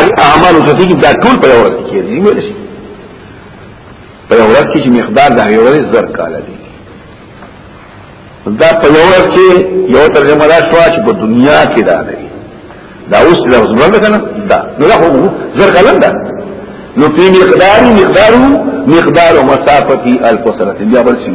اعمال ته دي دا ټول په ورځ کې دي ویل شي په ورځ کې چې مقدار د یو ورځ زر کال دي دا په یو ورځ کې یو ترجمه دا شو چې په دنیا کې دا دی دا اوس د ورځ کنه دا نو دا خو زر کال ده نو په مقدار مقدارو مقدار مسافه الف سنه بیا بل شي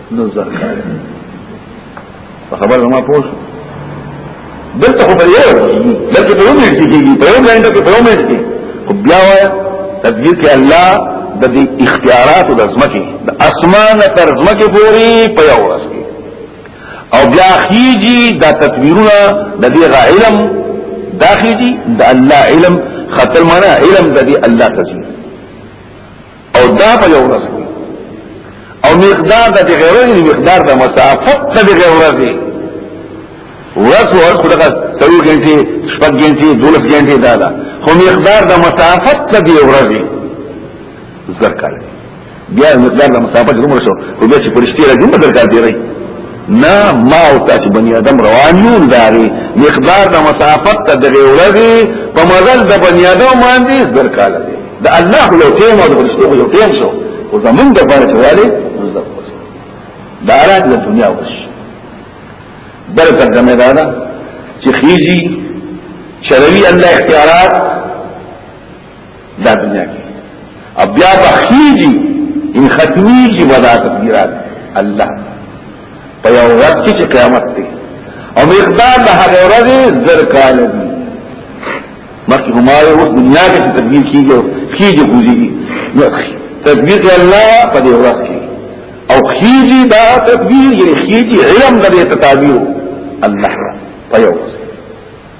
نو زکار په خبر ما پوښ دلته خو په یو دلته په یو منټ کې کیږي په یو غنټه کې په یو منټ کې خو بیا وایي تدبیر کې الله د دې اختیارات د ځمکې د اسمان تر ځمکې پورې په یو ورځ کې او بیا خيږي دا تدبیرونه د دې علم دا خيږي د الله علم خطر معنا علم د دې الله تدبیر او دا په یو ورځ او مقدار د غیر ورځ مقدار د مسافت د غیر ورځ ورځ ور خو دغه سلو غنټي شپږ غنټي دولس غنټي دا ده خو مقدار د مسافت د غیر ورځ زر کال بیا مقدار د مسافت عمر شو او بیا چې پرشتي راځي په درکار دی راځي نه ما او تاسو بني ادم روان یو داري مقدار د مسافت ته دغه ورغي په مزل د بني ادم باندې زر کال دی د الله یو ټیم او د فرشتو یو ټیم شو او زمون د بار چواله مزل دا راځي د دنیا وش بل ترجمه دا ده چې خيزي شرعي الله اختیارات دا دنیا کې او بیا بخیږي ان ختمیږي ودا تقدیرات الله په یو ورځ کې چې قیامت دی او مقدار د هغه ورځې زر کال دی مکه هم آئے اس دنیا کے سے تدبیر کی گئے خیجی خوزی گی تدبیر کے اللہ پا دے ورس کی او خیجی دا تدبیر یعنی خیجی علم دا دے تتابیر اللہ پا یو ورس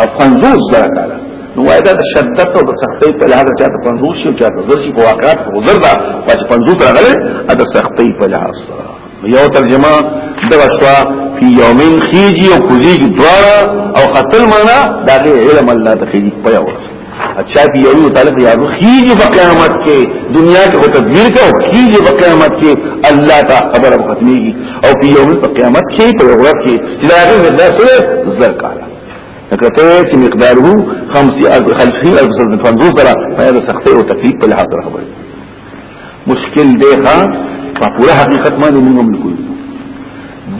او 50 زره کاله نو وای دا شدت او سختۍ په لحاظ چې دا 50 شي چې دا زرشي په واقعات په گذر دا چې 50 راغله دا سختۍ په لحاظ یو ترجمه دا شوا فی یومین خیجی او کوزیږي دوارا او قتل معنا دا علم الله ته خیجی په یو ورځ اچھا دی یو متعلق یادو خیجی با قیامت کے دنیا کے وہ تدبیر کا خیجی با قیامت کے اللہ تا خبر ختمی کی اور پی یوم قیامت کے تو عورت کے جلاغی میں اللہ سنے زر کالا لکه ته چې مقداره 50 او 50 او 50 سره هغه سختي او تکلیف په لحاظ سره خبره مشکل دی ها په پوره حقیقت باندې موږ هم کوو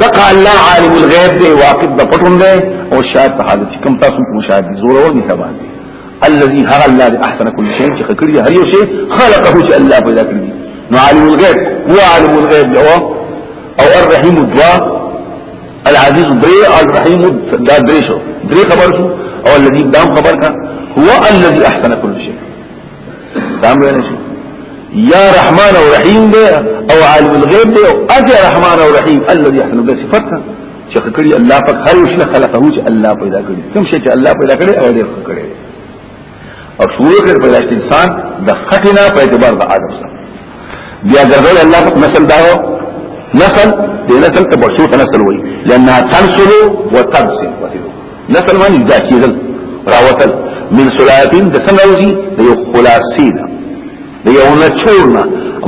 دقا الله عالم الغیب دی واقف د پټون دی او شاهد په حالت کوم تاسو کوم شاهد زور او مهربان دی الذي هغ الله احسن كل شيء چې خکړي هر یو شی خلقه چې الله پیدا کړی نو عالم الغیب هو عالم الغیب او او الرحیم الدعاء العزيز دري الرحيم دا دري شو دري خبر شو او الذي دام خبر کا هو الذي احسن كل شيء دام ویل شي یا رحمان او رحیم دی او عالم الغیب دی او اجه رحمان او رحیم الذي احسن به صفاتنا چې کړی الله پاک هر شي خلقه چې الله پیدا کړی کوم شي چې الله پیدا کړی هغه دې کړی او شروع کړ په داسې انسان د خټینا په اعتبار د آدم سره بیا ګرځول الله په نسل داو نسل د نسل ته بشو ته نسل وایي لانها تنسل وتنسل نسل معنی دا کېدل راوتل من سلاتین د سنوزی د یو خلاصی دا د یو نچورنا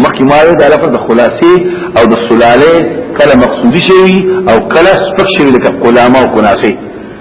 مخکې ما وی دا لفظ د خلاصی او د سلاله کله مقصودی شوی او کله سپک شوی لکه قلامه او کناسی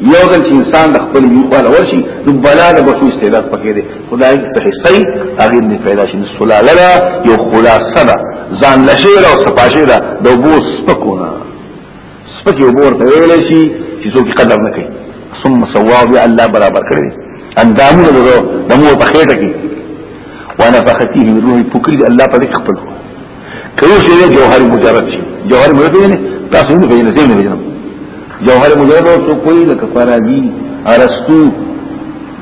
یو ځل چې انسان د خپل یو خپل ورشي نو بلا د بشو استعداد پکې دی خدای ته حصي هغه نه پیدا شي سلاله دا یو خلاصه ده ځان لشي او صفاشه ده د وبو سپکونه سپکی وبو ورته ویل شي چې څوک قدر نه کوي ثم سوا بیا الله برابر کړی اندامونه د مو په خېټه کې وانا فختی روحي فکر الله په خپل که اوس یې جوهر مجرد شي جوهر مجرد نه تاسو نه پیژنئ زه نه پیژنم جوهر مجرد او کوئی لکه فارابي ارسطو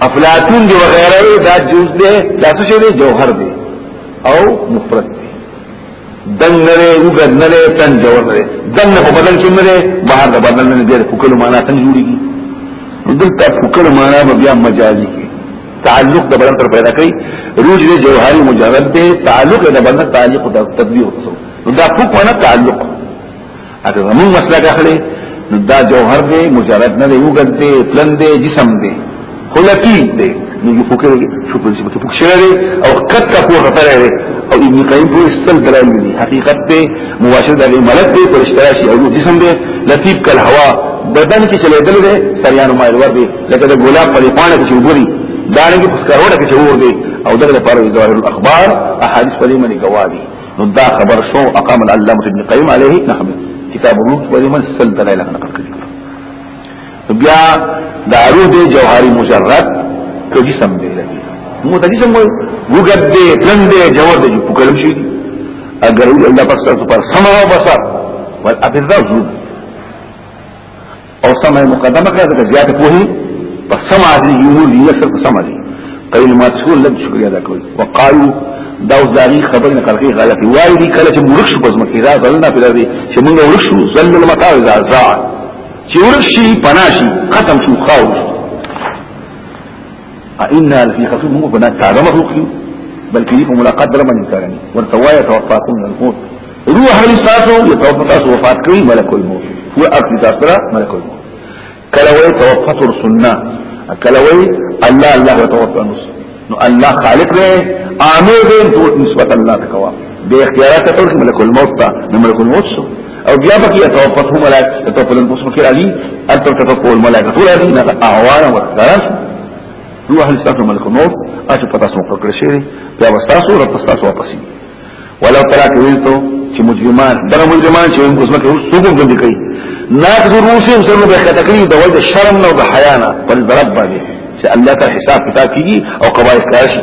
افلاطون دی وغیرہ دا جز دی دا څه شی دی جوهر دی او مفرد دی دن نره وګد نره تن جوهر نره دن په بدن کې نره بهر د بدن نه دی په کلو معنا څنګه جوړیږي دلته په کلو معنا بیا مجازي تعلق د بدن سره پیدا کوي روج دې جوهري مجرد دې تعلق د بدن تعلق د تدبیر وسو نو دا فوق نه تعلق اته زمون مسله اخلي نو دا جوهر دې مجرد نه دی وګد دې تلن دې جسم دې خلقی دې نو یو فکر شو په دې په فکر لري او قد کا په خطر لري او ابن قیم په سل دلایل دي حقیقت دې مباشر د ملک دې پر اشتراک او جسم دې لطیف کل هوا بدن کې چلے دل دې سریانو مایل ور دې لکه د ګلاب په پانه کې وګوري دا نه کې سکروټه کې ور دي او دغه لپاره ظاهر الاخبار احاديث په دې باندې گواهي نو دا خبر شو اقام العلامه ابن قيم عليه رحمه کتاب الروح په دې باندې سل دلایل نه کړی بیا دا روح دې جوهري مجرد کو جسم دې لګي مو ته جسم وو وګد دې پلن دې جوهر دې په کلم شي اگر الله پاک سره پر سماو بصر والابذر او سمه مقدمه کړه د زیات پوهه په سمه دي یو دي سر په سمه دي قیل ما تقول لږ شکریا دا کوي وقالو دا ځاري خبره نه کړی غلط وای دي کله چې مرخ شو بزم کې دا ځلنا په دې چې موږ ورخ شو ځل المطاع اذا زاع چې ورخ شي پناشي ختم شو خاوش ائنا لفي خسوم موږ په تازه مخلوق یو بلکې په ملاقات در باندې کارني ورته وایي توفاکم الموت روح لساتو يتوفى تاسو وفات کوي ملک الموت هو اخر تاسو ملک الموت کله وایي توفت رسلنا کله وایي الله الله وتوفى نص نو الله خالق دی عامل دی نسبت الله تکوا به اختیارات ته ملک الموت ته ملک الموت سو او بیا پکې توقف هم ملائک توقف لن بصر کې راځي اتر توقف الملائکه ټول راځي نه اعوان او درس روح الاستاذ ملک الموت اچ پتا سو فکر شي بیا واستاسو رب تاسو واپس ولو ترى ویلتو چې مجرمان در مجرمان چې موږ څنګه اوس څوک باندې کوي ناقض روسهم سره به خطکلی د وجه شرم او د حیا نه پر رب باندې چې الله ته حساب کتاب کیږي او قواعد کاشي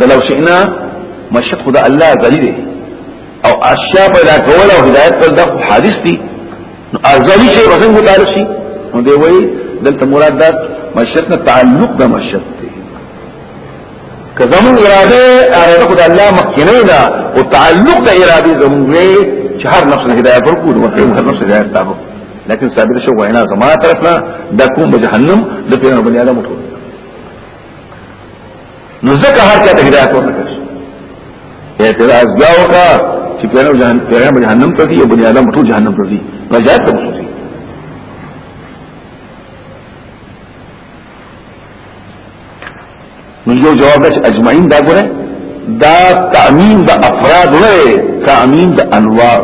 د لو شئنا مشق خدا الله ازلی دی او اشیاء پیدا کول او هدایت کول دا حادث دی نو ازلی شی وسنګ متعلق شي نو دی وای دلته مراد دا مشق نه تعلق د مشق دی که زمون اراده اراده خدا الله مخکنه دا او تعلق د اراده زمون وی چې هر نفس هدایت ورکو نو هر نفس هدایت تابو لكن ثابت شو وینا زما طرفنا دا کوم جهنم د پیرانو بنی آدم ټول نو ځکه هر چا ته هدایت ورکړي اعتراض دا وکړه چې پیرو جهان پیرو جهنم ته دی بنی آدم ټول جهنم ته دی نجات ته وسوي نو یو جواب ده اجمعین دا ګره دا تامین د افراد نه تامین د انواع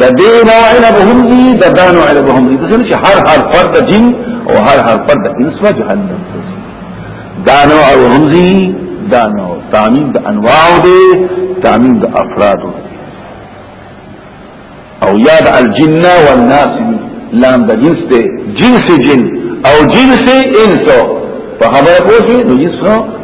د دې نوع علم هم دي د دا نوع علم هم دي ځکه چې هر هر فرد جن او هر هر فرد انس و جهنم دا نوع هم دي دا نوع تعمیم د انواع دي تعمیم د افراد دي او یاد الجن والناس لام د جنس دي جنس جن او جنس انس په خبره پوښي نو جنس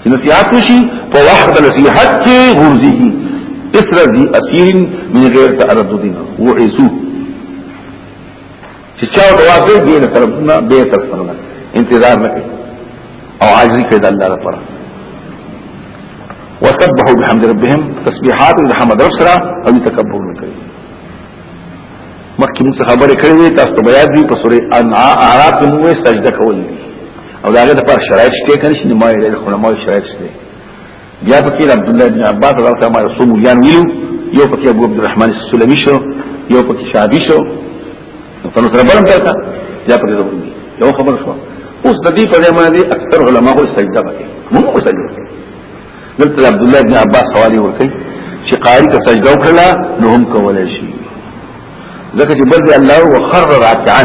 چې نصيحت وشي په وخت د نصيحت کې ورځيږي اسره دي اثير من غير تعرض دي وعيسو چې چا دوا دې دې نه طرف نه به تر سره انتظار نه کوي او عاجزي کوي د الله لپاره وسبحوا بحمد ربهم تسبيحات الحمد رب سره او تکبر نه کوي مخکې موږ خبرې کړې وې تاسو ته بیا دې په سورې انعام اعراف کې موږ سجده کول دي او دا هغه د پر شرایط شته کنه چې ما یې خپل ما شرایط شته بیا پکې عبد الله بن عباس رضی الله عنه سمو یان ویو یو پکې ابو عبد الرحمن السلمي شو یو پکې شعبي شو په نو سره بلم کړه بیا پکې زموږ یو خبر شو اوس د دې په اړه باندې اکثر علما هو سجده پکې موږ هو سجده پکې دلته عبد الله بن عباس حواله ورکړي چې قاری ته سجده وکړه نو هم کولای شي ځکه چې بل الله وخر راکعا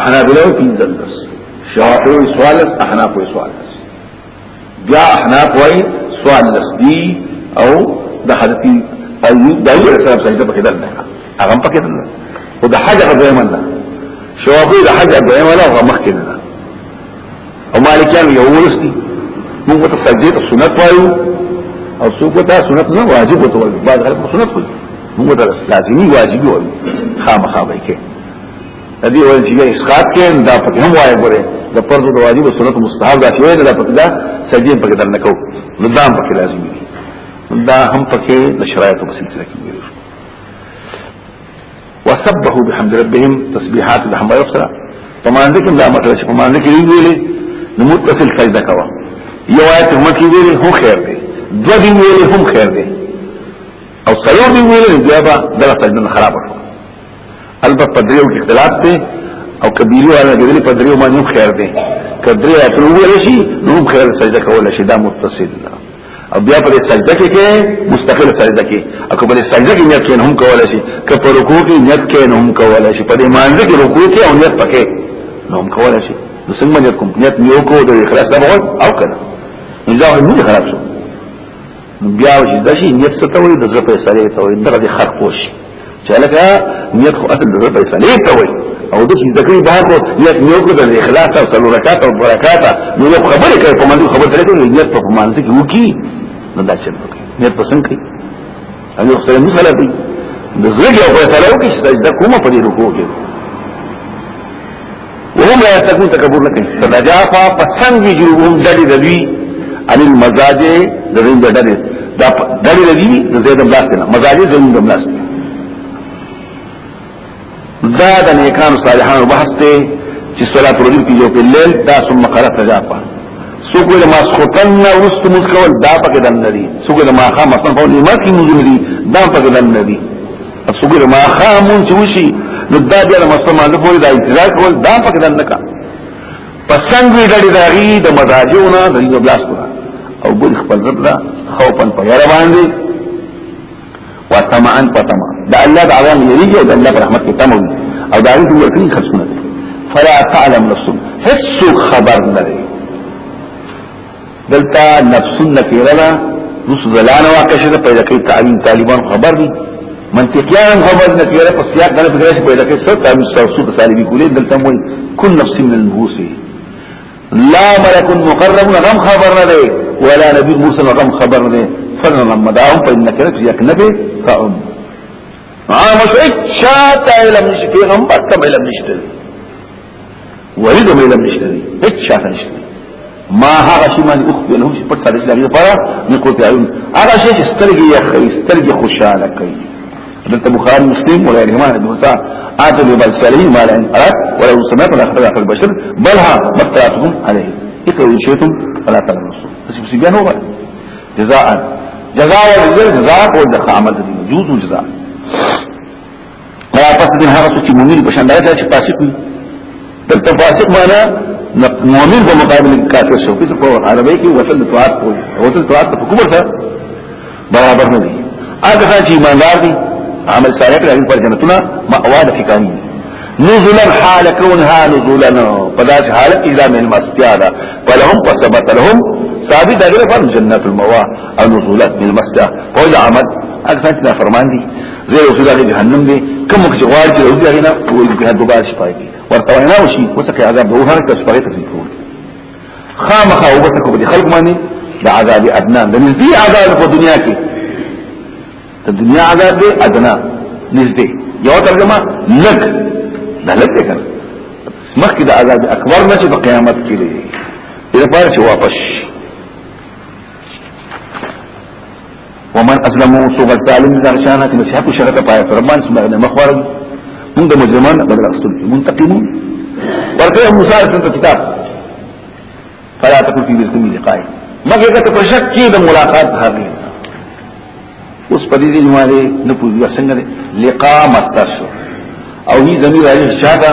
احنابلو پینځلس شافعي سوالس احناف سوالس بیا احناف وای سوالس دی او د حضرت ایوب دایو سره سجده پکې دل نه هغه پکې دل او د حج هغه ځای منه شوافی د حج ابراهیم ولا هغه مخکې نه او مالکیان یو ولستی موږ ته سجده ته سنت وایو او څوک ته سنت نه واجب وته وایو بعض خلک سنت کوي موږ ته لازمي واجبي وایو خامخا به کې دې ول چې اسقاط کې دا پکې هم وایي ګوره د فرض او واجب او سنت مستحب دا چې وایي دا پکې دا سجدي پکې در نه کو نو دا پکې لازم دي دا هم پکې د شرایطو په سلسله کې ویل وسبه بحمد ربهم تسبيحات الحمد لله پمانځ کې دا مطلب چې پمانځ کې ویلې نو متصل سجده کوا یو آیت هم کې ویلې هو خیر دی دو دی ویلې هم خیر دی او سلور دی ویلې بیا به دا سجده خراب شو البته په دریو کې اختلاف دی او کبیره والا ګرځي په دریو باندې هم خیر دی کدرې اتلو ویل شي نو هم خیر سجده کول شي دا متصل ده او بیا په سجده کې کې مستقل سجده کې او په سجده کې نیت کې هم کول شي که په رکوع کې نیت کې هم کول شي په مانځ کې رکوع کې او نیت پکې نو هم کول شي نو څنګه نیت کوم نیت نیو کو د اخلاص د او کنه نو دا هم نه خراب شو بیا چې د شي نیت څه ته وي د زړه فیصله ته وي دغه خرق وشي چې لکه نیت خو اصل د زړه فیصله ته وي او د شي ذکر به کو نیت نیو کو د اخلاص او سلو رکعات او برکات نو یو خبره کوي په منځ خبره سره کوي نیت په منځ کې وکی نو دا چې نیت پسند کوي هغه خو سره مثلا دی د زړه یو فیصله وکړي چې دا کومه په دې رکوع کې وهم لا يتقون تکبر نه کوي تجافا پسند وی جوړوم دړي دوی ان المزاج د زین د دړي دا دړي دوی د زید بلاس نه مزاج زین د بلاس دا د نیکان صالحان بحث ته چې صلات رجل کې یو په لیل دا ثم قرات تجافا سوق له ما سخطن ورست مزکول دا پکې دن ندي سوق له ما خام اصلا په نیمه کې مزمري دا پکې دن ندي څوګر ما خامون چې وشي نو دا بیا د مستما نه پوری دا انتظار کول دا پکې دنه کا پسند وی ډړې داغي د مزاجونه د یو بلاس کو او ګل خپل رب لا خوفن په یاره باندې وطمعا وطمع دا الله د عوام یریږي د الله رحمت کې تمو او دا هیڅ ورته خرڅونه فلا تعلم نفس هیڅ خبر نه دلتا نفسون نکیره دا رسو زلان واقع شده پیدا کئی تعلیم طالبان خبر دی منطقیان خبر نکیره پس سیاق دانا فکره شده پیدا کئی سر تعلیم سر رسول تسالیبی کولی دلتا موی کل نفسی من الموسی لا ملک مقربون غم خبر نده ولا نبی موسی غم خبر نده فلن رمداهم فإن نکیره یک نبی فأم عام شو اچھا تا علم نشی پیغمبر تم علم نشته ولید مې لم نشته هیڅ شاته نشته ما هغه شي باندې اوخ به لهم چې پټ سره لري لپاره نه کوته عيون هغه شي چې سترګې یې خې سترګې خوشاله کوي دلته بخاری مسلم ولا امام ابن موسی اته به بل سلیم ما لئن اراد ولا سمعت ولا اخذ اخر البشر بلها متعتهم عليه اقرأوا شئتم فلا تنسوا بس بسيبان هو جزاء جزاء والجزاء جزاء والدخاء عمل دي جزء جزاء ولا پس دې هغه څه چې مؤمن په شان داسې چې فاسق وي دلته فاسق معنا مؤمن په مقابل کافر شو کیسه په عربی کې وصل توات کو وصل توات په کومه سره برابر نه دي هغه چې ایماندار دي عمل صالح لري پر جنتونه مأوا د فکانی نزلا حال كونها نزلا پداس حالت الا من مستیادا فلهم فثبت لهم ثابت اگر فرم جنت الموا او نزلت من مستیا فوج عمد اکثر فرمان دي زیر او سزا جهنم دی کوم چې غواړي چې اوځي هغه نه وي چې هغه دوباره شي پاتې ورته نه وشي وسکه عذاب به هر کس پاتې تفصیل کوي خامخا او بس کو دي خلق باندې د عذاب ادنا د نږدې عذاب په دنیا کې د دنیا عذاب دی ادنا نږدې یو ترجمه لګ دا لګ دی کنه مخکې د عذاب اکبر نه چې په قیامت کې دی لپاره چې واپس شي ومن اسلمو سوق الظالم درشانه چې نصيحت شرک پای فرمان سمه نه مخور موږ د مجرمان بدل اصل منتقمون ورته موسی څخه کتاب فلا تكن في بسم لقاء مګر کته په شک کې د ملاقات هغه اوس په دې دې نیواله نه پوهیږي څنګه لقاء مستشو او هی زمير راځي شاته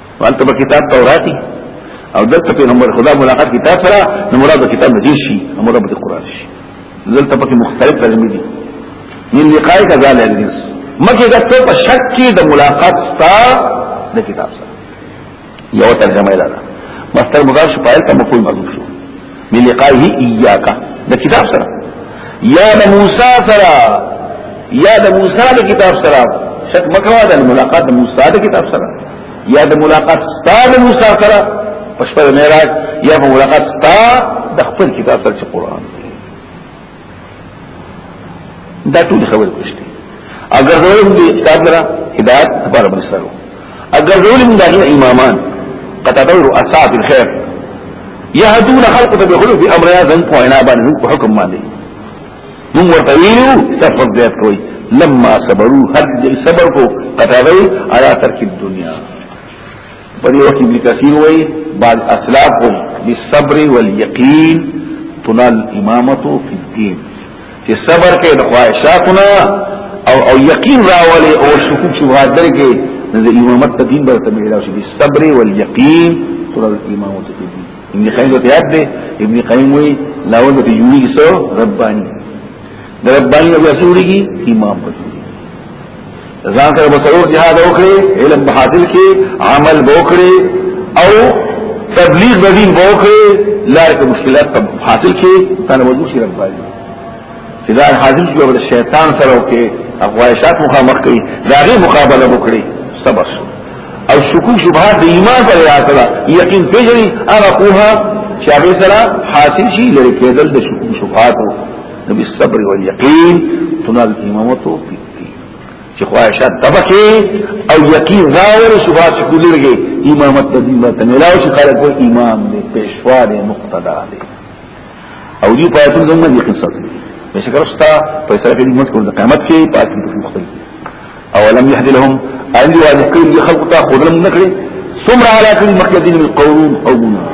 والته په کتاب توراتي او دلته پیغمبر خدا ملاقات کتاب سره نو مراد کتاب مجید شي او مراد د قران شي دلته پکې مختلف ترجمه دي من لقاء کذال الجنس مکه دا ته په شک کې د ملاقات ستا د کتاب سره یو ترجمه ده مستر مضاف شپایل ته مفعول مرفوع شو من لقائه ایاک دا کتاب سره یا د موسی سره یا د موسی د کتاب سره شک مکوا د ملاقات د موسی د کتاب سره یا د ملاقات ستا د موسی سره پښپر معراج یا د ملاقات ستا د خپل کتاب سره قرآن دا ټول خبرې کوشتي اگر زول دې کتاب لرا هدایت خبر باندې سره اگر زول موږ د امامان قطعه رؤساء في الخير يهدون خلق ته بخلو في امر يا ذن قوينا باندې په حکم باندې موږ ورته ویلو سفر زیات کوي لما صبروا هر دې صبر کو قطعه على ترك الدنيا په دې وخت ابن کثیر وایي بعض اسلاف هم بالصبر واليقين تنال الامامه في الدين چې صبر کې د خواهشاتنا او او یقین راولي او شکوک شبهات درکې د امامت په دین برته ملي شي بالصبر واليقين تنال الامامه في الدين ابن قیم ته یاد دی ابن قیم وی لاول ته جوړی سو ربانی د ربانی ابو اسوریږي امام پته ځان سره مسلور جهاد وکړي علم په حاصل کې عمل وکړي او تبلیغ د دین وکړي لار کې مشکلات په حاصل کې تنه وجود شي رب باندې چې دا حاصل شي ول شیطان سره وکړي افغانشات مخامخ کوي دا غي مقابله وکړي صبر او شکوک شبهات د ایمان پر راځلا یقین پیژني هغه قوها چې هغه سره حاصل شي لري کېدل د شکوک شبهات نبی صبر او یقین تنال امامتو په چې خواهشات تبکه او یقین راوړ صبح چې کولرږي امامت د دین ته ملاو چې خلک و امام دې پېښوا دې مقتدا دې او دې په اتم زموږ دې قصه به شکر استا په سره کې موږ کوم قیامت کې پاتې په مختلف او لم يهد لهم ان دې واجب کړی دې خلق ته خود لم نکړي سمر علی کل مخدین من قوم او منافق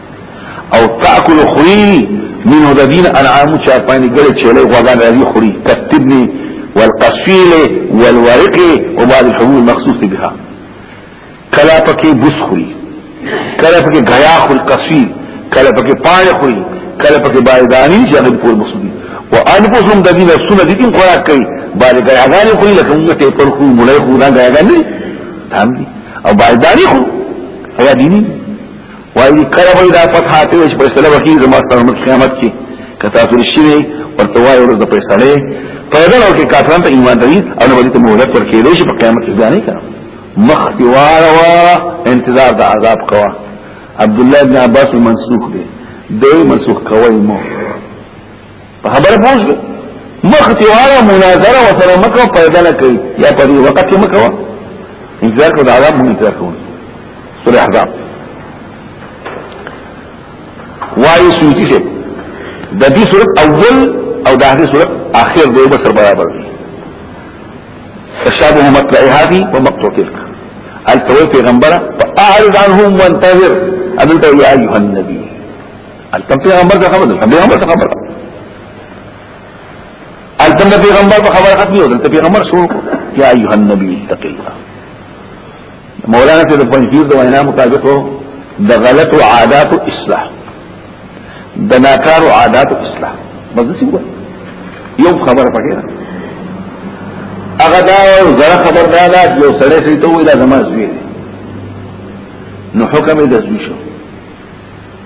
او تاکل خری من د دین انعام چا پانی ګړې چلې غوګان راځي خری کتبني والقصيل والورق وبعض الحبوب المخصوص بها کلا پکې بوس خری کلا پکې غیا خل قصيل کلا پکې پان خری کلا پکې بایدانی چې هغه پور مقصود او انفسهم د دین سنت دي خوراک کوي باندې غیاګان خو لکه موږ ته پر خو مولای خو نه غیاګان نه دي او باید دانی خو هغه دیني وایي کله به دا فتح ته چې په سلام کې زما سره مخ قیامت کې کتا تر شي ورته وایي ورځ په سړې پیدا نو کې کافرانو ته ایمان دی او نو ته مهلت ورکې دی چې په قیامت کې ځانې کړه مخ دیوار وا انتظار د عذاب کوا عبد الله بن عباس منسوخ دی دوی منسوخ کوي مو په خبره پوښتنه مخ ته وایو مناظره وسره مکو پیدا نه کوي یا په دې وخت کې مکو انتظار کو دا عذاب مونږ ته کوو سورہ احزاب وایي سوچي شه د دې سورۃ اول او د هغې سورۃ اخر دی به سر برابر دي تشابه مطلع هذه ومقطع تلك التوي پیغمبره فاعرض عنهم وانتظر ادلته يا ايها النبي الکم پیغمبر ته خبر ده پیغمبر ته خبر الکم د پیغمبر په خبره ختمي او د پیغمبر شروع یا ایه النبی اتق الله مولانا ته د پنځیر د وینا مطابق د غلط او عادات او اصلاح د ناکار او عادات او اصلاح بس څه وایي یو خبر پکې ده هغه دا زړه خبر دا ده یو سړی چې ته وې دا زما زوی نو حکم یې د زوی شو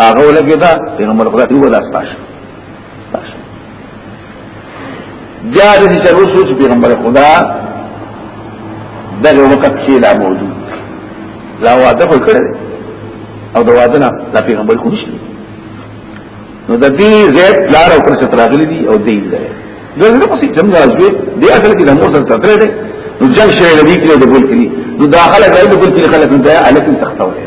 هغه ولګی دا پیغمبر خدا دی ودا استاش بیا دې چې رسول پیغمبر خدا دغه وخت کې لا موجود لا واده کړی او دا واده نه لا پیغمبر خو نشته نو د دې زید لار او پر څه تراغلي دي او دې ځای دغه په څه څنګه راځي دې اصل کې د مور سره تر دې نو جنگ شوی دی کې د ګل کلی نو داخله کوي د ګل کلی خلک نه الکه تختوي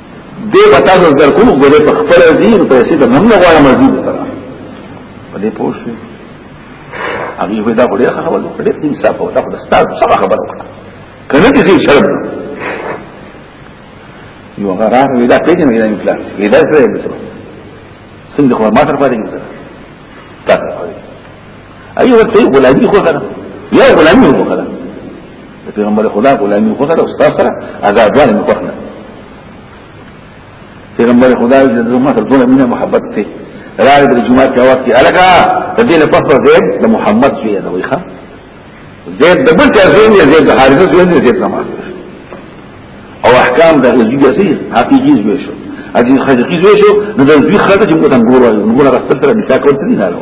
دې وتا د درکو غوړې په خپل دین په سي د موږ غواړم دې سره په دې پوه شو هغه وې دا غوړې خبره وکړه دې صاحب او دا ستاسو سره خبره وکړه کنه دې شرم یو غرار وې دا پیژنې وې دا یو پلان وې دا سره یې څنګه خو ما سره پاتې کیږي اي ورته غلامي خو ده يا غلامي خو ده پیغمبر خدا غلامي خو ده او ستاسو سره آزاد وانه مخ نه پیغمبر خدا د زما سره دونه مینه محبت ته راغی د جمعه کې اواز کې الګه د دې لپاره پخوا زید د محمد زوی نه وي ښا زید د بل چا زوی نه زید د حارث زوی نه زید نه او احکام د زوی سي حقيقي زوی شو اجي خلقي زوی شو نو د زوی خلک چې موږ ته ګورو موږ راستل تر نکاح کول نه لرو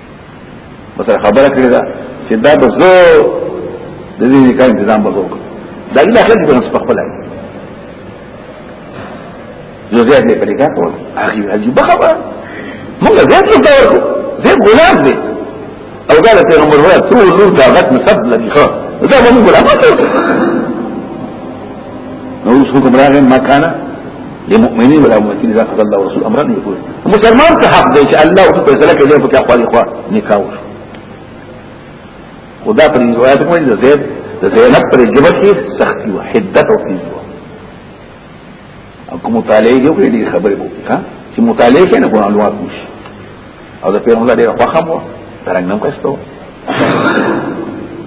وسره خبره کړی دا چې دا به زه د دې نکاح تنظیم وکړم دا له خلک په نس په خپل یو زیات نه پرې کاته ولا اخي عجيب خبر موږ زیات نه دا ورکو زیات غلام دی او قال في عمر ولا تو نور طاقت مسب لدي خو دا موږ غلام نو څه کوم راغی مکانه للمؤمنين ولا مؤمنين اذا قضى الله ورسوله امرا يقول مسلمان ته حق دی چې الله او په سره کې دی په کې خپل خو نکاح وشو خدا پر روایت کوي د زید د زینب پر جبر کې سختي او حدت او تیز و او کوم مطالعه یو کې دې خبرې وکړه چې مطالعه کې نه کوم معلومات نشي او د پیغمبر ډیر خوخه مو درنګ نم کښتو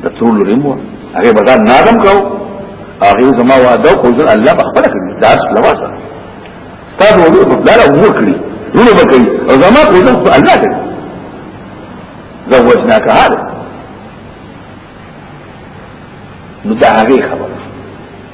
د ټول ریمو هغه بدل نادم کو هغه زما وعده کو ځل الله بخبل کړی داس لواسه ستاسو ولې په بل امور کړی نو به کوي او زما کو ځل الله دې زوجناک هذا نو دا هغه خبر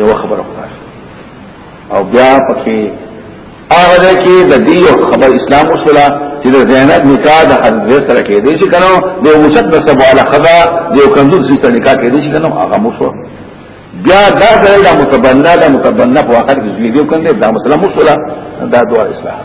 یو خبره خدای او بیا پکې هغه ده کې د دې یو خبر اسلام وسوله چې د زینب نکاح د حضرت سره کې دي چې کنو د وسط د سبا له خدا د یو کنځو سره نکاح کې دي چې کنو هغه مو شو بیا دا سره د متبنا د متبنا په وخت کې زوی دی کنه دا مسله مو شوله دا دوه اسلام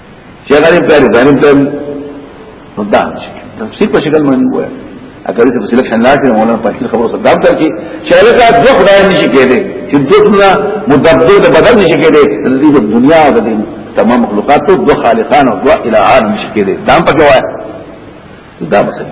چې هغه پیاري ظالم ته نو دا تفسیر په شکل باندې وایي اگر ته وسیله کښن لاټ نه مولانا پاتې خبرو سره دام تر کې چې هغه کا دوه خدای نشي کېده چې دوه مدبر د بدل نشي کېده د دې دنیا او د دې تمام مخلوقات ته دوه خالقان او دوه الهان نشي کېده دام پکې وایي دا مسله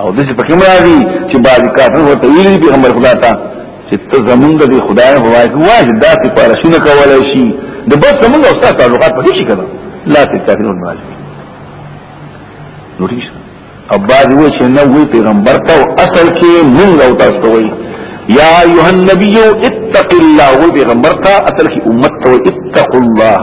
او دې په کوم راځي چې بعد کافر هو ته ویلي پیغمبر خدا ته چې ته زمونږ د خدای هواي هواي دا څه پر شنو کولای شي د بس زمونږ او تاسو تعلقات په شي کړه لا ته کافر نه راځي نو ټیک او بعد وی چې نو وی پیغمبر ته اصل کې مونږ او تاسو ته وی یا ایها النبی اتق الله وی پیغمبر ته اصل کې امت ته اتق الله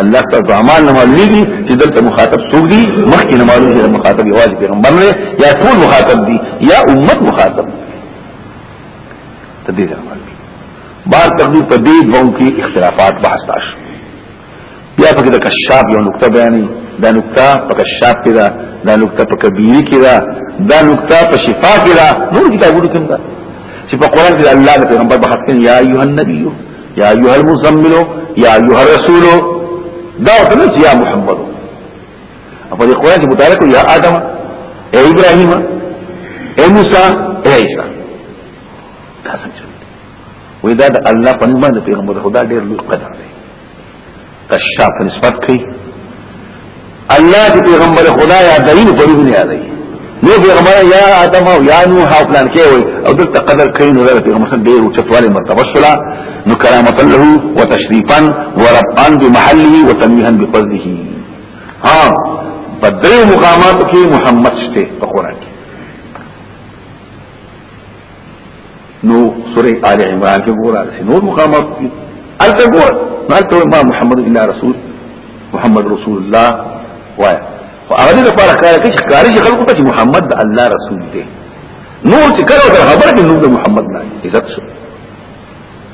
الله ستاسو اعمال نه معلومیږي چې دلته مخاطب څوک دي مخکې نه معلوم دي مخاطب یوازې پیغمبر نه یا ټول مخاطب دي یا امت مخاطب تدې نه معلومي بار تقدیر په دې دوه کې اختلافات بحث تاش بیا په دې کشاف یو نقطه بیانې دا نقطه په کشاف کې دا دا نقطه په کبیری کې دا دا نقطه په شفا کې دا نور کتابونو کې دا چې په قران کې الله د پیغمبر بحث کوي یا ایه النبیو یا ایها المزمل یا ایها الرسول دا څنګه یا محمد په دې قرآن کې متعلق یا آدم اے ابراهیم اے موسی اے عیسی دا څنګه وې دا د الله په نوم باندې پیغمبر خدا ډېر لوی قدر دی کشاف نسبت کوي الله دې پیغمبر خدا یا دین په دې نه یادای نو پیغمبر یا آدم او یا نوح او فلان کې وي او دلته قدر کوي نو دلته پیغمبر سره ډیر چتواله مرتبه شولا نو کرامت له وتشریفا ورفعا بمحله وتنويها بفضله ها په دې مقامات کې محمد شته په قران کې نو سوره آل عمران کې ګورا رسي نور مقامات کې الته ګور مالته ما محمد الا رسول محمد رسول الله وای خو هغه د لپاره کار کوي چې کاري خلکو ته محمد د الله رسول دی نور چې کله خبره کې نور محمد نه عزت شو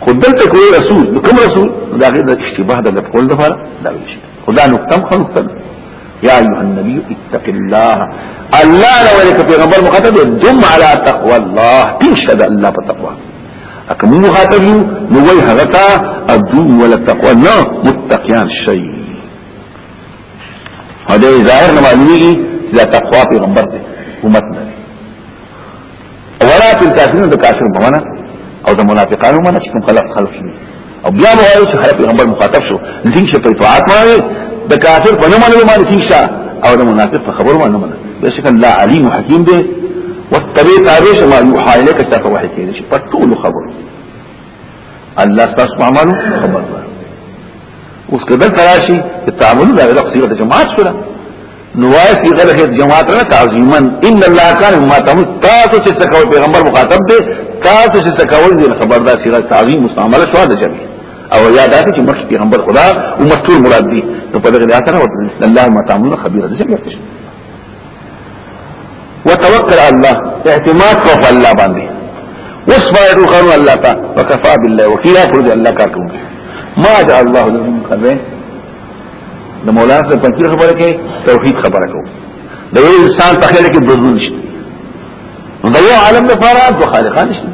خو دلته کوي رسول نو کوم رسول دا غي د اشتباه د لټول د فار دا وی شي خدا نقطم خو نقطم یا ایها النبی اتق الله الله لو ولك پیغمبر مخاطب دم على تقوى الله تنشد الله په تقوا اكم مخاطب نو وی هغه تا ادوم ولا تقوى نو متقیان شي هدا ظاهر نه معلومیږي چې دا تقوا پیغمبر دی امت نه ولا في الكافرين د کافر په معنا او د منافقانو معنا چې کوم خلق خلق شي او بیا به وایي چې خلق پیغمبر مخاطب شو لکه چې په اطاعت باندې د کافر په نوم باندې باندې کیشه او د منافق په خبرو باندې باندې بشکل لا علیم حکیم دی وتبع تابع شما یوحى اليك چې تاسو وحی کړئ چې په ټول خبرو الله تاسو عملو خبر اوس کله تراشي تعامل دا د قصيده جماعت سره نوایا سی غلق ایت جماعت رنا تعظیما ان اللہ کان ما تمس تاسو چی سکوئی پیغمبر مخاطب دے تاسو چی سکوئی دین خبر دا سی غلق تعظیم مستعمل شوا دا جمعی او یا دا سی مخی پیغمبر خدا و مستور مراد دی نو پا دغی دیاتنا و اللہ ما تعملون خبیر دا جمعی ارتش وتوکل اللہ اعتماد کو پا اللہ باندی وصبائرو خانو اللہ تا وکفا باللہ وکیلا فرد اللہ کارکون ما جعل اللہ لهم قرین د مولا سره پنځه خبره کې توحید خبره کو د یو انسان په خله کې بدلون شي نو د یو عالم لپاره د خالقان شي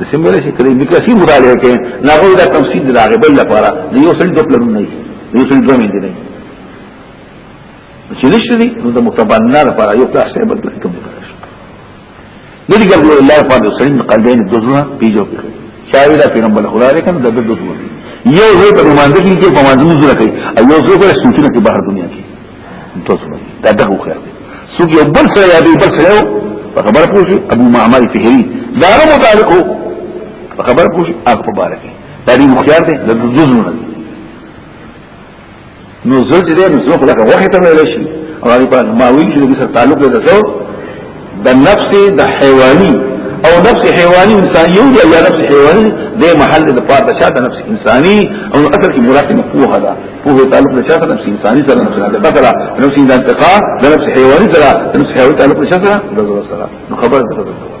د سیمبل شي کړي د کثیر مطالعه کې نه غوړي د تمثيل د راغب لپاره د یو سړي د پلان نه دی یو سړي دوه مې دی چې نشته نو د متبنى لپاره یو پلاس ته بدل کوي دې ګرځو الله په دې سړي قلبین د دوه پیجو کې شاوی دا پیغمبر خدا دې کنه د دوه یو زه په مانده کې چې په مانده نزول کوي او یو زه په سوچونه کې بهر دنیا کې دوه دا دغه خیر دی سوق یو بل سره یادې بل سره یو په خبر پوښي ابو معمر فهري دا غو متعلق هو په خبر پوښي اخ مبارک دا دې مخيار دی د جزونه نو زړه دې نو زړه لکه وخت ته ویل شي او هغه په ما ویل چې د سر تعلق له څو د نفس د حیواني او نفس حیواني انساني او یا نفس حیواني د محل د پاره د شاته نفس انساني او اثر کې مراد نه پوهه ده پوهه تعلق له شاته نفس انساني سره نفس ده بکره نفس د انتقاء د نفس حیواني سره نفس حیواني تعلق له شاته د زړه سره نو خبره ده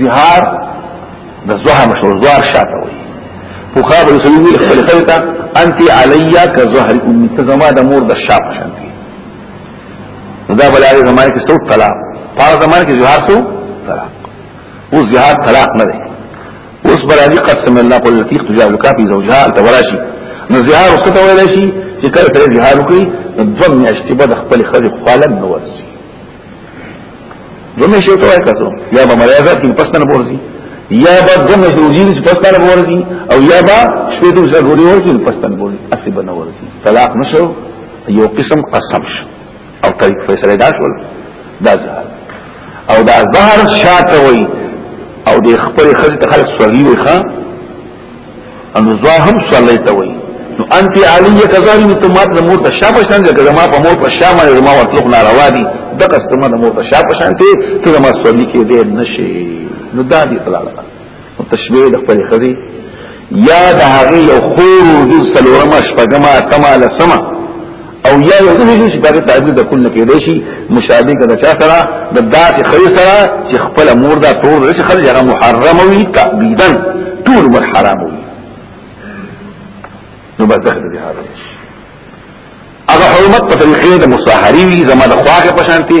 زهار د زهر مشهور زهر شاته وي فقهاء به سوي ویل خپل خلتا انت علیا ک زهر امي ته زما د مور د شاپ شان دي دا بلاره زمانه کې څو طلاق په زمانه کې زهر څو طلاق اوس زهر طلاق نه دی اوس بلاره قسم الله قل لطیق تجاوز کافي زوجها التوراشي نو زهر څه ته ویل شي چې کله سره زهر وکړي نو دوه میاشتې به د خپل خځې خالد نه ورسي دومره شي ته وکړو یا به مریاضات کې پښته نه ورځي یا به دومره شي وځي چې پښته نه ورځي او یا به شپې ته څه ګوري ورځي پښته نه ورځي اسی به نه ورځي طلاق نشو یو قسم قسم شو او طریق فیصله دا شول دا زهر او دا زهر شاته وي او د خپل خځه خلک سوري وي خان ان زوا هم صلی ته وای نو انت علی کذالک ته مات د مور ته شابه شان دې کما په مور په شامه دې ما وطلق نه روا دي د قسم د مور ته شابه شان ته ته ما صلی کې دې نشي نو دا دې طلاق او تشبیه د خپل خدي یا د هغه یو خور د سلورمه شپګما تماله سما او یا یو دې شي په تعبیر د کل کې دی شي مشابه کړه چا سره د داسې خري سره چې خپل مور دا ټول رش خرج هغه محرم وي تعبیدا ټول مر حرام وي نو بس دغه دې حرام شي هغه حرمت په طریقې د مصاحري وي زما د خواږه پشانتي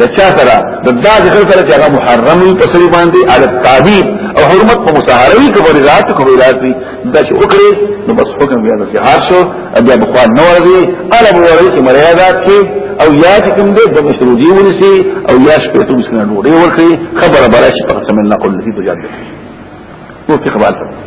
د چا سره د داسې خلک سره چې هغه محرم وي په سری باندې علي التعبير او حرمت په مساهره وي کوي ذات کوي ذات وي دا چې وکړي نو بس حکم بیا د سحر شو بیا بخوان نه ورځي الا به ورځي چې مریادات کې او یا چې کوم دې د مشروجي ونسي او یا شپې ته مسکنه ډوډۍ ورکړي خبره براشي په قسم الله قل لفي تجادل وو کې خبره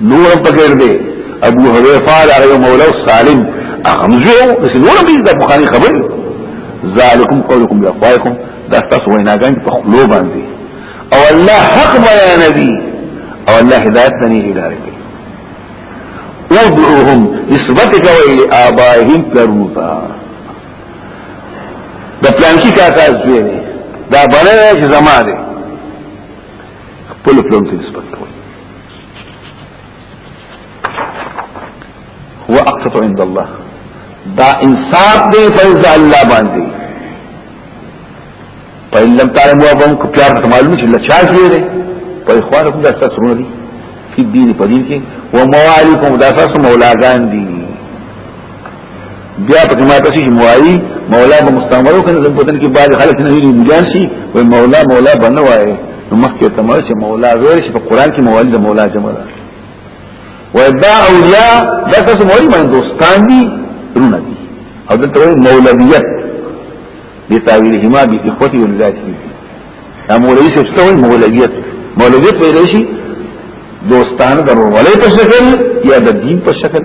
نور پکړ دې ابو حذیفه علیه مولا سالم اخمزو بس نور به د بخاری خبر ذالکم قولکم یقوایکم دا تاسو ویناګان په خلو باندې او الله حق بیان دی او الله هدایت نه اداره کوي ودعوهم نسبت کوي لآبائهم پرمتا د پلان کې کا کار دی دا بلې چې زماره خپل پلان ته نسبت هو اقصد عند الله دا انصاف دی فیض الله باندې په لم تعلم وابم کو پیار ته معلوم چې لچا شوی دی په اخوانکم دا تاسو نه دي په دین په دین کې و موالیکم دا تاسو مولاګان دي بیا په کما تاسو چې موایي مولا به مستعملو کنه زم پتن کې بعد خلک نه ویلي مجان شي و مولا مولا بنه وایي نو مخکې ته مو چې مولا ویل شي په قران کې مولا د مولا جمع ده و دا اولیاء دا تاسو موایي باندې دوستان دي رونه دي او دلته وایي مولویت دي تعویلهما بي اخوتي ولذاتي دا مولوی څه څه وایي مولویت مولویت ویل شي دوستان درو ولې په شکل یا د دین په شکل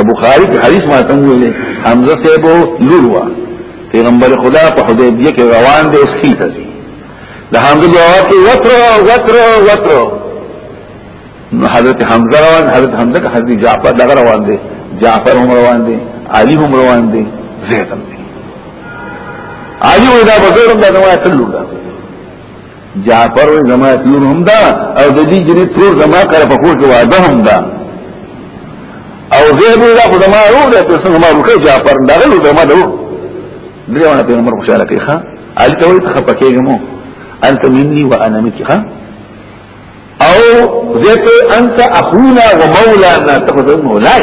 ابو خاری کی حدیث ما تم ویلې حمزه سیبو لوروا پیغمبر خدا په حدیبیه کې روان دی اوس کیته سي د حمزه جواب کې وتر وتر وتر نو حضرت حمزه روان حضرت حمزه کا حضرت جعفر دغه روان دی جعفر هم روان دی علی هم روان دی زید هم دی علی ودا بزرګ دا نو اتلو دا جعفر وی زما تلور هم دا او د دې جنې تور زما کړه په کور کې واده هم دا او زیب الله خو زما رو ده په څنګه ما روکه جعفر دا غلو زما ده درې ونه پیغمبر خوشاله کوي ښا علي ته وایي خپه کېږم انت مني وانا منك ښا او زيت انت اخونا ومولانا تخذ مولاي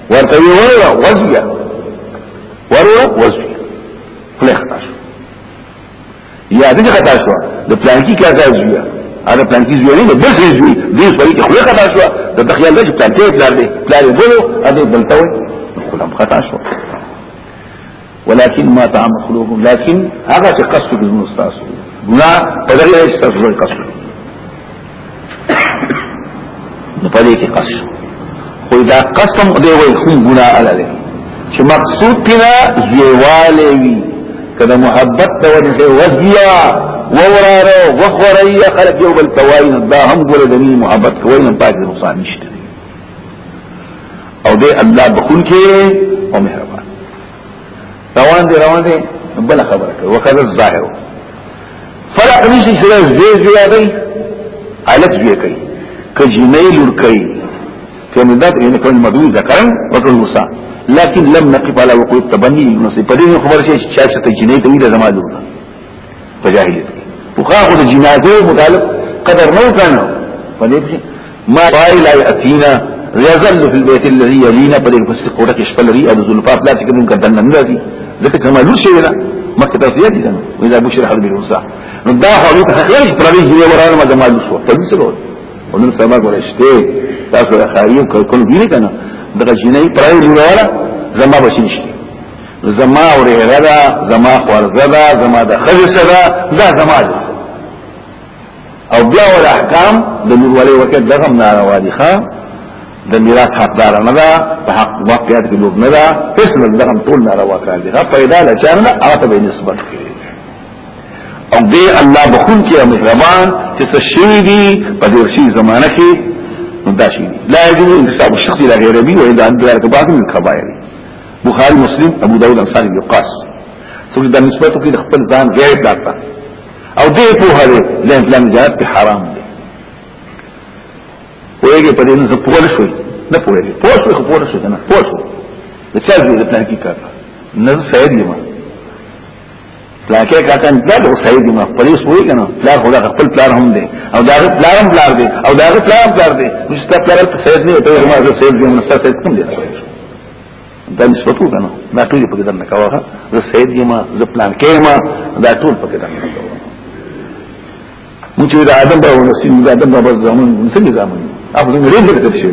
ورته وی وروره وزیا وروره وزیا خلې خطا شو یا دې خطا شو د پلانکی کار ځای زویا هغه پلانکی زویا نه بل څه زوی دې سړي کې خلې خطا شو د تخیل دې پلانکی پلان دې پلان دې ګورو ا دې بلتاوي خلم خطا شو ولكن ما تعم قلوبهم لكن هغه چې قصد د نور تاسو ګنا په دغه ځای چې تاسو قصد نو په دې کې قصد خو دا قسم دی وای خو ګنا اله دی چې مقصود کنا زیواله وی کله محبت ته ورته وزیا ووراره وخوري خلق یو بل توای دا هم ګره د محبت کوي نه پاک نقصان نشته او دې الله بخون کې او مهربان روان دي روان دي بل خبره کوي وکړه الظاهر فرق نشي چې زوی زوی دی الک زوی کوي کجنې لور کوي کنه دا یعنی کوم مدوی ذکر وکړ موسی لكن لم نقف على وقوع التبني نو په دې خبر شي چې چا څه ته جنې ته ویل زما لور په جاهلیت کې فقها خو د جنازو مطالب قدر نو کنه په دې کې ما وای لا اتینا یظل فی البیت الذی یلینا په دې پس کوټه کې شپه لري او د ذلفات لا تکرم کدن نه راځي ځکه کما لور شي ولا مکه ته یادی کنه ودا بشر حرب الوسا نو دا خو دې خلک پر دې جوړ ورانه ما جمال شو په دې سره ونن سبا ګورشته تاسو خاریم کوم دی کنه دغه جنې پرای لور ولا زما بشینشته زما ورېره ده زما خورزه ده زما د ښځې څه ده دا زما ده او بیا ول احکام د لورولې وکړ دغه ناروا دي ښا د میراث حقدار نه ده په حق واقعیت کې لوب نه ده هیڅ نه دغه ټول ناروا کار دي هغه پیدا لا چار نه هغه ته نسبت کړي او دې الله بخون کې مهربان چې څه شي دي په دې شي زمانہ کې دا شي لا يجوز انتساب الشخص الى غيره وإذا أنت ذلك باطل من الكبائر بخاری مسلم ابو داود انصاری یقاس څوک دا نسبت کوي خپل ځان غیر داتا او دې په هره له اسلام جهاد په حرام دي وایي په دې نه څه پوه شوي نه پوه شوي پوه شوي خو پوه شوي نه پوه شوي د چا دې د پلان کې کار نه سید یم پلاکه کاکا نه د سید یم پولیس وایي کنه پلان خدا خپل پلان هم دی او دا پلان هم پلان دی او دا پلان هم پلان دی مستقبل سید نه ته ما سید یم نه سید کوم دی دا نسبتو کنه دا ټول په دې نه کاوه زه سید یم زه پلان کېم دا ټول په دې نه کاوه مونږ چې دا ادم په ونه سین دا ادم په زمون څنګه زمون اپ زمون لري دې شي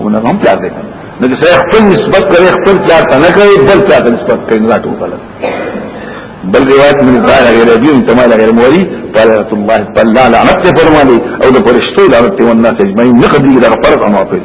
ونه هم پلان دې کنه نو چې سره خپل نسبت کوي خپل پلان ته نه کوي بل چا ته نسبت کوي دا ټول غلط بل روایت من قال غیر ابي انت ما غیر مولي قال رسول الله صلى الله عليه وسلم او د فرشتو لعنت والناس اجمعين نقدي الى فرق ما فيه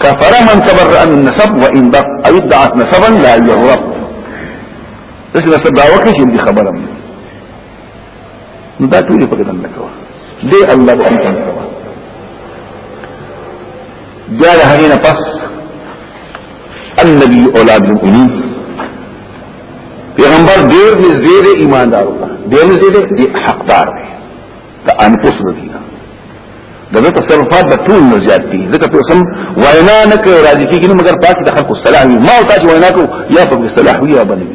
كفر من تبرأ من نسب وإن بق أو ادعت نسبا لا يعرف بس نسب دعوكي شيء دي خبرا نو دا ټول په دې باندې کوه دې الله به انت کوه بیا له هغه نه پس النبي اولاد المؤمنين پیغمبر ډېر نږدې ایماندارو ډېر نږدې حقدار دی ته انفس ندی دغه تصرفات د ټول نه زیات دي ځکه په سم وینا نه کوي راځي کیږي مګر پاک د خلکو صلاح وي ما او تاسو وینا کو یا په صلاح وي یا باندې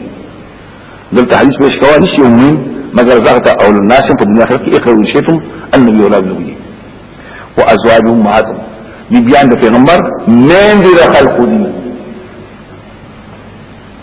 دلته حدیث پیش کوي نشي ومن مګر زغت اول الناس په دنیا کې اقرو شیتم النبي ولا بنبي وازواج امهاتهم بیان د پیغمبر مین دي خلقو دي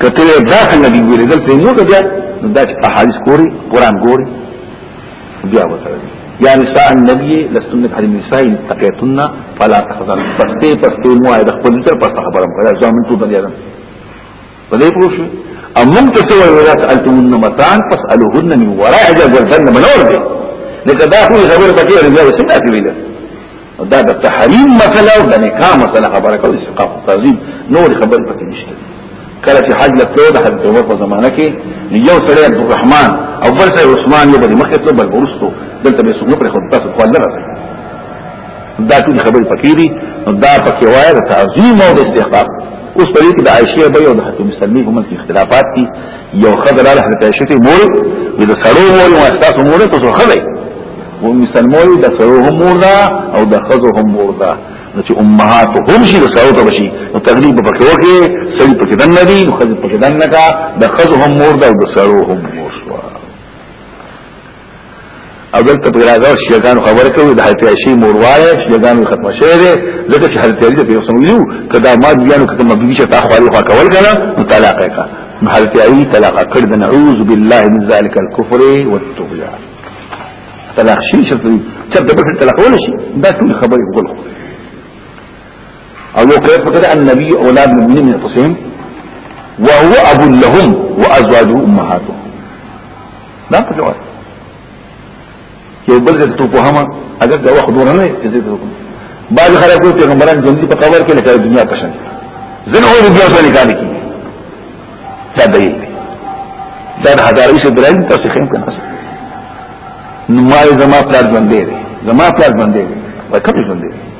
کته دا څنګه دی ویل دلته نو بیا دا چې احادیث ګوري قران ګوري بیا وته یا نساء النبی لستن حد النساء تقیتن فلا تخزن پسته پسته مو اې د خپل تر پسته خبرم کړه ځامن ټول بنی ادم په دې پوښ ام من تسوي ولا سالتمن متان فاسالوهن من وراء اجازه ورته منور دي لکه دا خو خبر پکې ورځي وسنګ دی ویل دا د تحریم مسله او د نکاح مسله خبره کوي اسقاط تعظیم نور خبر پکې نشته کله چې حج لته د حج عمر په زمانه کې یو سړی عبد الرحمن او بل سړی عثمان یو بل مخه ته بل ورستو دلته به څنګه پر خود تاسو خو الله راځي دا ټول خبرې پکې دي نو دا پکې وایي د تعظیم او د استحقاق اوس په دې کې د عائشه به او د حتی مسلمي هم کې اختلافات دي یو خدای له حضرت عائشہ ته مور د سړو مور او استاسو مور ته څو خدای و مثال مور د سړو هم مور دا او د خزو هم مور دا نو چې امهات هم شي د سړو ته بشي نو تغلیب په کې وکي سړي په کې دن ندي نو خزو په کې دن نه کا د خزو هم مور دا او د سړو هم مور او دلته په راغور شیګانو خبره کوي د حضرت عائشې مورواله شیګانو ختم شوه دي ځکه چې حضرت علی د پیغمبر یو کدا ما بیانو کته مبي چې تا خالي خوا کول کنه طلاق کا حضرت علی طلاق کړ د نعوذ بالله من ذلک الكفر والطغيان طلاق شي چې څه د بس طلاق ولا شي دا ټول خبره وګورئ او یو کړه په النبي اولاد من من قسم وهو ابو لهم وازواجه امهاتهم دا په جواب یو بل ځای ته په هما اگر دا وخت دور نه دې ته کوم بعض خلک کوي پیغمبران ژوند په قبر کې لکه دنیا پشن زنه او دنیا څخه نکال کی دا دی دا د هزارې څخه درن تاسو خیم کنه نو ما زما پلان ژوند دی زما پلان ژوند دی وکړه ژوند دی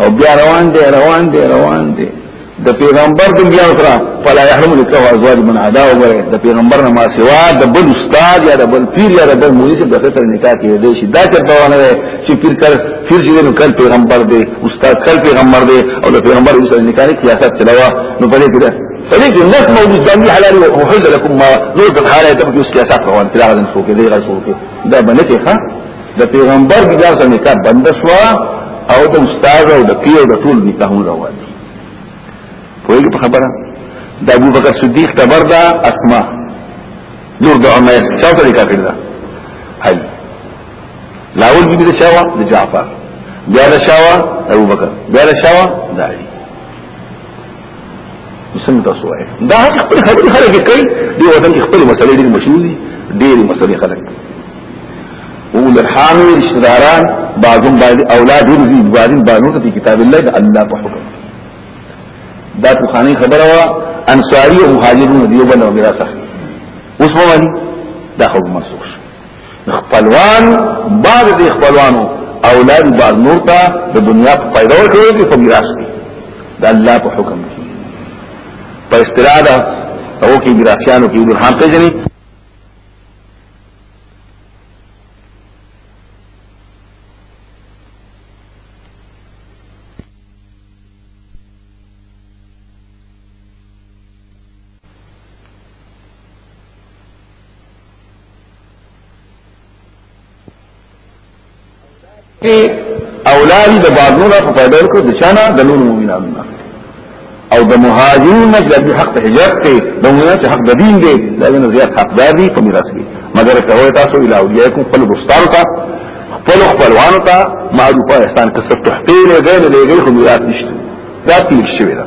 او بیا روان دی روان دی روان دی د پیغمبر د بیا ترا فلا يحرم لك ازواج من عدا وغره د پیغمبر نه ما سوا د بل استاد یا د بل پیر یا د بل مولوی څخه د فطر نکاح کې دی شي دا چې دا ونه چې پیر کر پیر چې نو کل پیغمبر دی استاد کل پیغمبر دی او د پیغمبر سره نکاح کې سیاست چلاوا نو پدې کې ده پدې کې نس موجود دی حلال او حل لكم ما نور د حالات په کې سیاست روان کړه غن سو کې دی غن سو کې دا باندې ښه د پیغمبر د ځان سره نکاح بند شو او د استاد او د پیو د ټول نکاحونه روان دي پوهیږي په خبره د ابو بکر صدیق تبر دا اسماء نور د عمر چا ته نکاح کړی دا هاي لاول بي د شاوا د جعفر بیا د شاوا ابو بکر بیا د شاوا د علي څنګه تاسو وایي دا خپل خبرې خلک کوي دی وطن کې خپل مسلې ډېر مشهور دي ډېر مسلې خلک اول الحام رشتداران بعضهم بعض اولاد ورزي بعضهم بانوت في كتاب الله ده الله په حکم دا تخاني خبره وا انصاري او مهاجرون ديو بنو میراث اوس مو باندې دا حکم مسوخ خپلوان بعض دي خپلوانو اولاد بعض نور ته د دنیا په پیدا ورکړي کې په میراث کې د الله په حکم کې په اصطلاح دا او کې میراثيانو کې د حق ځنی اولاد د بازونه په پیدا ورکړو د شانه د نور مؤمنانو نه او د مهاجرون نه د حق ته هجرت ته د مؤمنانو چې حق د دین دی دا نه زیات حق دی په میراث کې مګر ته وای تاسو اله اولیاءکم خپل دوستان ته خپل خپلوان ته معروف احسان کسب تحقیر غیر لګي خو میراث نشته دا تیر شوی ده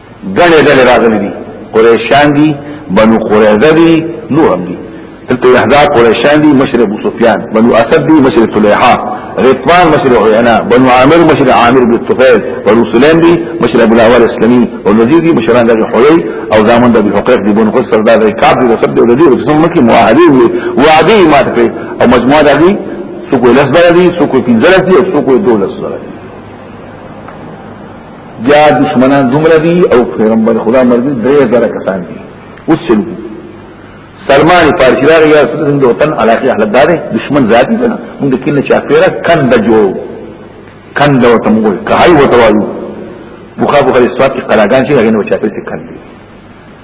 ګڼې ډلې راغلي دي قریشان دي بنو قریظه دي نور هم دي دلته احزاب قریشان دي مشر ابو سفیان بنو اسد دي مشر طلحه رضوان مشر عینا بنو عامر مشر عامر بن طفیل بنو سلیم دي مشر ابو الاول اسلامي او نذیر دي مشران د حوی او زامن د حقیق دي بنو قصر دا د کعب دي سب دي ولدي رسول مکه معاهده وي وعده ما ته او مجموعه دي سوق لسبر دي سوق 15 دي او سوق 12 دي بیا دشمنان دومره دي او پیغمبر خدا مرګ درې زره کسان دي اوس څه سلمان فارسی را یا څنګه وطن علاقه اهل دار دشمن ذاتی ده موږ کله چې اخیره کند جو کند وته موږ کای وته وایو بوخا بوخا استوات کې قلاګان شي هغه نو چاپې څه کند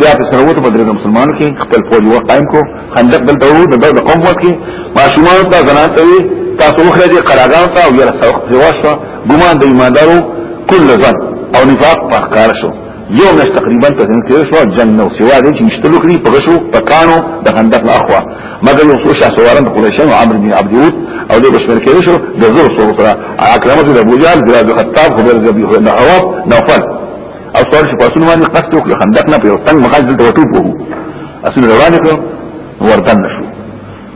بیا په سره وته بدرګه مسلمان کې خپل فوج و قائم کو خندق دلته وو د دغه قوم وکي ماشومان ته زنان ته تاسو خو دې قراغان ته او یره سوق دیواشو ګمان د ایماندارو کل ځان او نفاق په کار شو یو مش تقریبا ته څنګه کې شو جنگ نو سوا دې چې مشتلو کړی په غشو په کانو د خندق له اخوا مګر یو څو شاسو ورن قریشان او عمرو بن عبد یوت او دې بشمیر کې شو د زور سره اکرامت د ابو جهل د خطاب خبر د ابي هو نو فل او څور چې پاسونه باندې قصد وکړ خندق نه په تنگ مخاج دلته وټوپ وو اسونه روان کړ وردن شو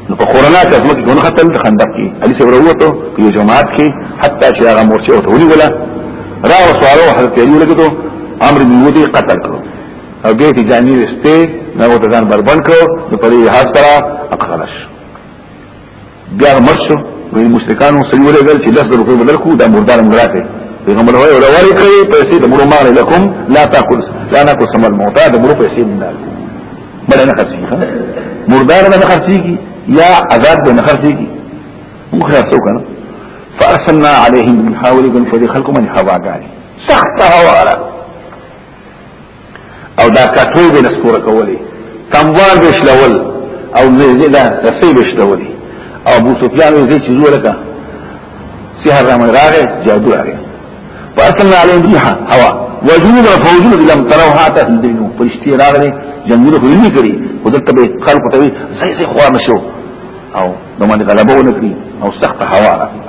نو په خورانا کې ازمه کې ونه خطر خندق کې علي سره وروته په جماعت کې حتی چې هغه مورچه وته ونی ولا را وسوارو حضرت علي لګدو امر نیودي قتل کړو او بیا چې جاني وسته نو ته ځان بربند کړو نو په دې حالت سره اقرش بیا مرشو وی مشرکانو سړي ولېګل چې لس روپۍ بدل کو دا مردار مراته پیغمبر وایي ولا وایي کوي پیسې د مړو مال لكم لا تاكل لا ناكل سم الموتى د مړو پیسې نه دال بل نه خرڅي مردار نه خرڅي کی یا آزاد نه خرڅي کی موږ خرڅو کنه فارسلنا عليهم من حاولكم فدي خلقهم من حواغاني سخت حوالا او دا کټوی به نسکور کولی کموار به شلول او زیزی دا رسی به شلولی او ابو سفیان وی زی چیزو لکا سیحر رحمن راغی جادو راغی فارسلنا علیهم ریحا هوا وجود و فوجود لم تروها تهدینو پرشتی راغی جنگونه خو یې کړی خو دلته به خلق ته زی زی خوار نشو او نو باندې غلبه ونکړي او سخت هوا راغله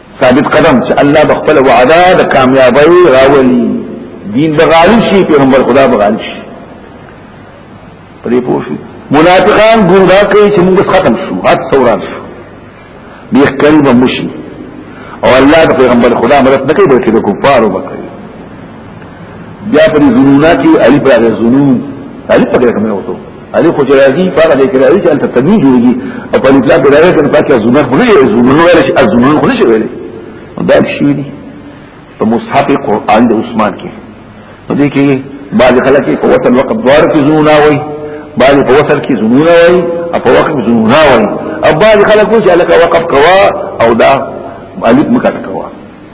ثابت قدم چې الله بخپل وعده د کامیابی راولي دین بغالی شي پیغمبر خدا بغالی شي پرې پوښي منافقان ګوندا کوي چې موږ ختم شو هات ثوران شو بیخ کلب مشي او الله د پیغمبر خدا مدد نه کوي بلکې د کفارو بکوي بیا پرې زنونه کې علی پر زنون علی پر کومه وته علي خو جرازي فقط اقراري چې انت تنوي جوړيږي او په اطلاق کې راځي چې پاکه زونه خو نه یې زونه ویل شي ازونه خو نه شي ویل دا شي دي په مصحف قران د عثمان کې نو دي کې بعض خلک په وصل وقت دوار کې زونه وي بعض په وصل کې زونه وي او په وقت زونه وي او بعض خلک چې علاقه وقف کوا او دا الف مکه کوا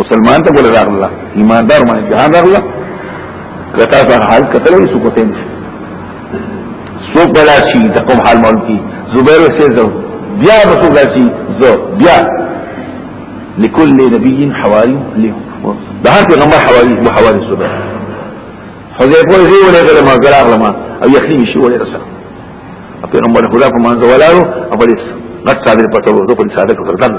مسلمان ته بوله راغله ایماندار باندې جهان راغله کتا ته حال کتل یې څه کوته نشي سو بلا شي د کوم حال مول کی زبیر سے زو بیا رسول الله شي زو بیا لكل نبي حواري له ده هر پیغمبر حواري او حواري زبیر حذیفه زی ولې غره ما غراغ لما او یخنی شي ولې رسول پیغمبر خدا په منځ ولارو او په دې غټ صادر پسو زو په صادق سره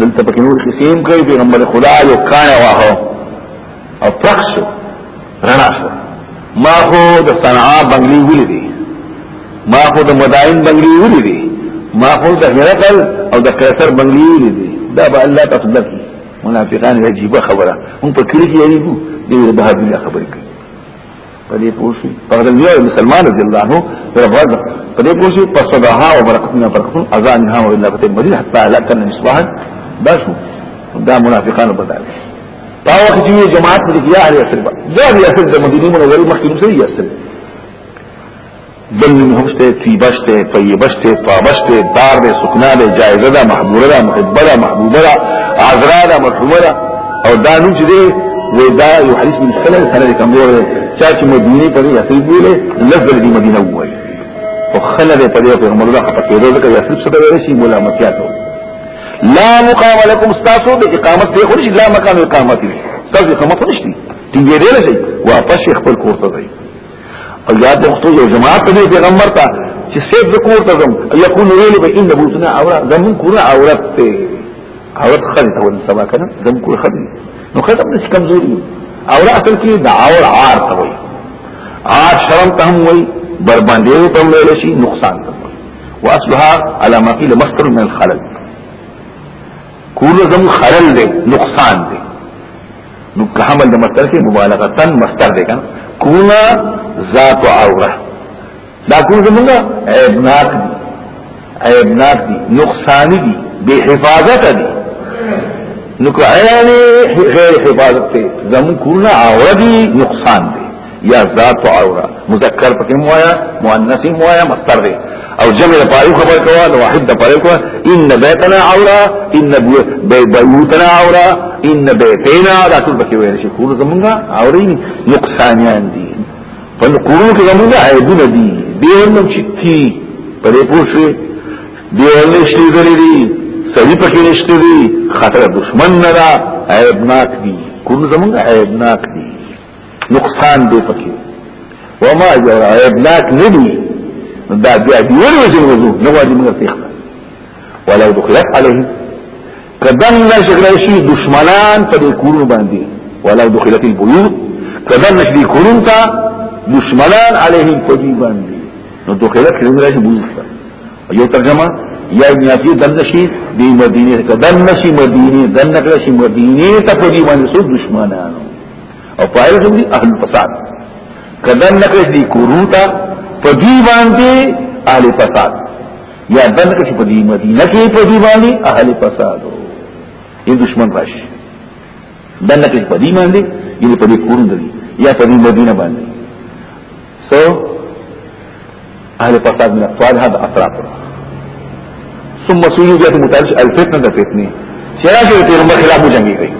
دلته پکې نور قسم کوي پیغمبر خدا یو کانه واه او پرخش رڼا شو ما خو د صنعا بنگلي ولیدي ما خو د مدائن بنگلي ولیدي ما خو د هرقل او د قیصر بنگلي ولیدي دا به الله تاسو درکړي منافقان عجیب خبره هم په کلی کې یې دي د بهادر خبرې کوي په دې پوښي په دې یو مسلمان رضی الله عنه پر غوږ په دې پوښي په صداها او برکتنا برکتون اذان ها او الا بتم مدینه حتا لا تن مصباح دا شو دا منافقان په دې په وخت چې جماعت دې یا اهل یثرب جاء یثرب د مدینه منوره مخکې نو یثرب بل نوم هم شته طیبه شته طیبه شته طابه شته دار دی سکنا دی جایزه ده محبوره ده محبه ده محبوبه ده عذرا ده مرحومه ده او دا نوم چې دی وې دا یو حدیث من خلل سره د کمزور دی چا چې مدینه په دې اصل ویلې لفظ دې مدینه وایي او خلل په دې پیغمبر الله خپل کېدو ځکه یې اصل څه دی شي مولا مکیاتو لا مقام لكم استاسو د اقامت ته خو لا مقام اقامت دي استاسو اقامت نشته ټینګې دی نه شي واپس خپل کور ته ځي او یا پختو یو جماعت ته پیغمبر ته چې سید ذکر ته زم یقول ویل به ان بوتنا عورت زمون کور عورت ته عورت خل ته ول سبا کنه زم کور خل نو ختم نش کمزوري عورت اصل کې د عور عار ته وي عار شرم ته هم وي بر باندې ته ویل شي نقصان ته واصلها على ما قيل مصدر من الخلل کور زم خلل دی نقصان دی نو که حمل د مستر کې مبالغه تن مستر دی کنه کونا ذات عوره دا کوم زمونږ عیبناک دي عیبناک دي نقصان دي بے حفاظت دي نو که عین غیر حفاظت ته زمون کونا عوره دي نقصان دي یا ذات عورا مذکر پکې موایا مؤنث موایا مصدر دی او جمع لپاره خبر کوا نو واحد لپاره کوا ان بیتنا عورا ان بیوتنا عورا ان بیتنا دا ټول پکې ویل شي کور زمونږه عوري نقصانیان دي په کورو کې زمونږه عیبونه دي دی نو چې کی پرې پوښي دی ولې شي غلي دي سړي پکې نشته دي خطر دشمن نه را عیبناک دي کور زمونږه عیبناک دي نقصان دی پکې وما جرى عيبناك ندي دا بیا دی ولی وجه وضو نو واجب نه تخبر ولو دخلت عليه کدن نشغل شي دشمنان په دې کورونو باندې ولو دخلت البيوت کدن نشدي کورون ته دشمنان عليهم په دې باندې نو دخلت لمن راځي بيوت یو ترجمه یا ابن عطیه دن شي د مدینه ته دن شي مدینه دن کړه شي مدینه ته په دې باندې څو دشمنانو او پایل کوم دي اهل فساد کدن نکش دي کوروتا په دې باندې اهل فساد یا دن نکش په دې مدینه کې په دې باندې اهل فساد یې دشمن راشي دن نکش په دې باندې یې په دې کورون دي یا په دې مدینه باندې سو اهل فساد من اطوال هذا اطراف ثم سویو جاتی متعلق الفتنه دا فتنه شراکه تیرمبر خلاف جنگی گئی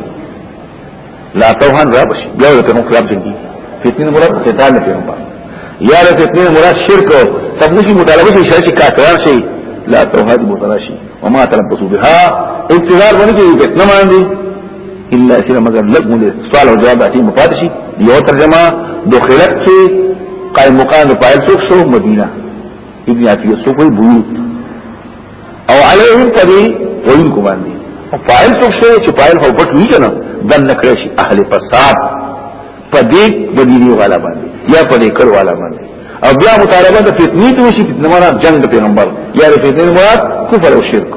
لا توهن را بشي بیا د کوم خلاف جنگي فتنه مراد قتال نه کوي یا د فتنه مراد شرک او تبلیغي مطالبه شي چې کافر شي لا توهد متراشي وما تلبسوا بها انتظار ونه کوي فتنه باندې الا سر مگر لګ مونږ سوال او جواب اتی مفاتشي یو ترجمه دخلت کې قائم مقام فاعل څوک شو مدینه ابن عتیه څوک وي بيوت او علیهم کبی وین کو باندې او فاعل څوک شي چې فاعل هو پټ وی کنه دن نکړي شي اهل فساد پدې بدینی والا باندې یا پدې کړ والا باندې او بیا مطالبه د فتنې ته شي فتنه مراد جنگ پیغمبر یا د فتنې مراد کفر او شرک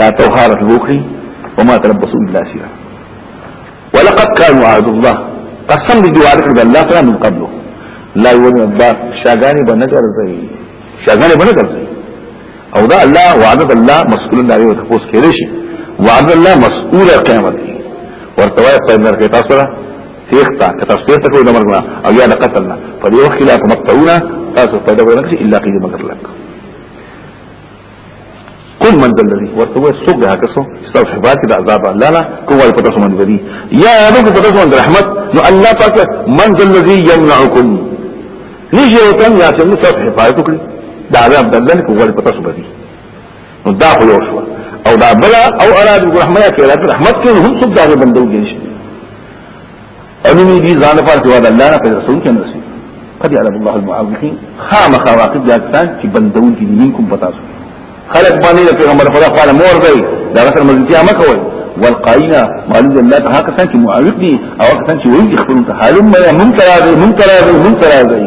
لا توهارت الوکری وما تلبسوا الا سيرا ولقد كانوا عهد الله قسم دي دوارك الله تعالى من قبله لا يولي الضار شاگانی بنجر زوی شاګانې بنه کړ او دا الله وعده الله مسئول الله یو تاسو کې راشي وعده الله مسئول قیامت ورته وای په نر کې تاسو را تیختا که تاسو تیختا کوئ د مرګنا او یا د قتلنا په دې وخت لا تمتعونا تاسو پیدا ورنکړي الا قیمه مگر لک قل من ذا الذي ورته وای څوک ده کسو چې تاسو حفاظت د عذاب الله نه کوی په تاسو باندې دی یا رب په تاسو باندې رحمت نو الله پاک من ذا الذي يمنعكم نشي وتن یا چې موږ تاسو حفاظت وکړي دا عذاب الله نه کوی په تاسو باندې نو دا خو یو شو او دا بلا او اراد الرحمن کې رحمت کې هم څوک دا بندو کې نشته علمي دي ځان لپاره چې وعده الله نه په رسول کې نه شي قد يعلم الله المعوقين خام خواقب جاکتان چې بندون کې منکم پتا سو خلق باندې پیغمبر خدا خپل مور دی دا غسر مزتیا مکوي والقائنا معلوم الله ته هغه څنګه معوق دي او هغه څنګه وایي خپل ته حالم ما منکر راځي منکر راځي منکر راځي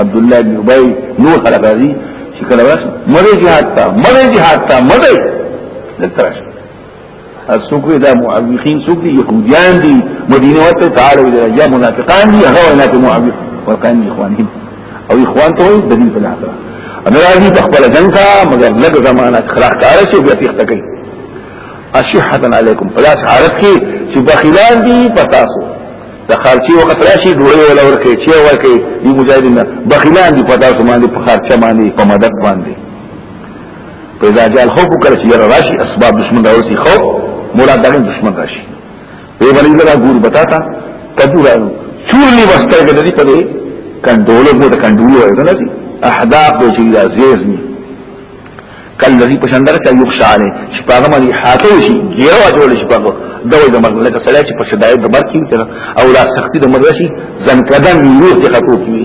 عبد الله بن ابي نور خلق راځي چې کله ورس مده جهاد تا مده جهاد تا مده دلته راځي السوکوی دا معوقین سوکوی یهودیان دی مدینه وطا تعالی وی دا یا منافقان دی هوا انا که معوق ورقان دی اخوانهم او اخوان تو وی دلیل پلا کرا انا راضی تخبر جنکا مگر لگ زمانا خلاق کارا شو بیا تیخ تکی اشحتن علیکم پلاس حالت کی چی بخیلان دی پتاسو د خارچي وخت راشي ډوړې ولا ورکه چې ورکه دی مجاهدین بخیلان دی پتاسو باندې په خارچه باندې په مدد باندې پیدا جاء الخوف کله چې یره راشي اسباب دشمن راوسی خوف مراد دغه دشمن راشي په باندې دا ګور بتا تا تدورا چورلی واسطه کې دې په دې کندولو مو د کندولو وایي نه سي احداق د چې دا زیز نه کله دې په شندر کې یو خشاله چې په هغه باندې حاتو شي ګیرو جوړ شي په دوی د مرګ لکه سړی چې په شدایت د مرګ کې او لا سختی د مرګ شي ځنکدن نیو ته خطو کوي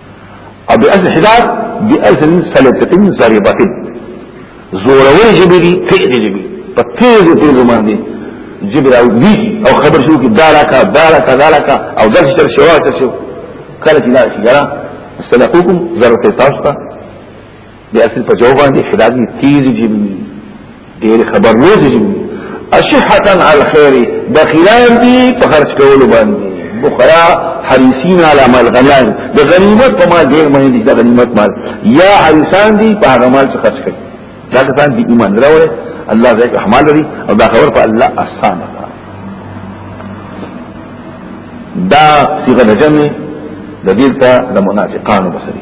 او بی ازن حجاب بی ازن سلطتن زریبتن زورور جبی دی تیز جبی پا تیز تیز ماندی جبی راو دی او خبر شو کی دارا کا دارا کا دارا کا او درس چر شوا چر شو کل چی دارا شی جرا سلقوکم ضرورت تاستا د اصل په جواب باندې حداد تیز جن ډیر خبر نه دي اشحتا علی الخير بخیلان دي په خرج کولو باندې بخرا حریصین علی مال غنان د غنیمت په مال ډیر مهمه دي د غنیمت مال یا حریصان دي په هغه مال څخه خرج کوي دا کسان دي ایمان راوړي الله زیک احمال لري او دا خبر په الله آسان ده دا صيغه جمع د دې ته د منافقانو بسري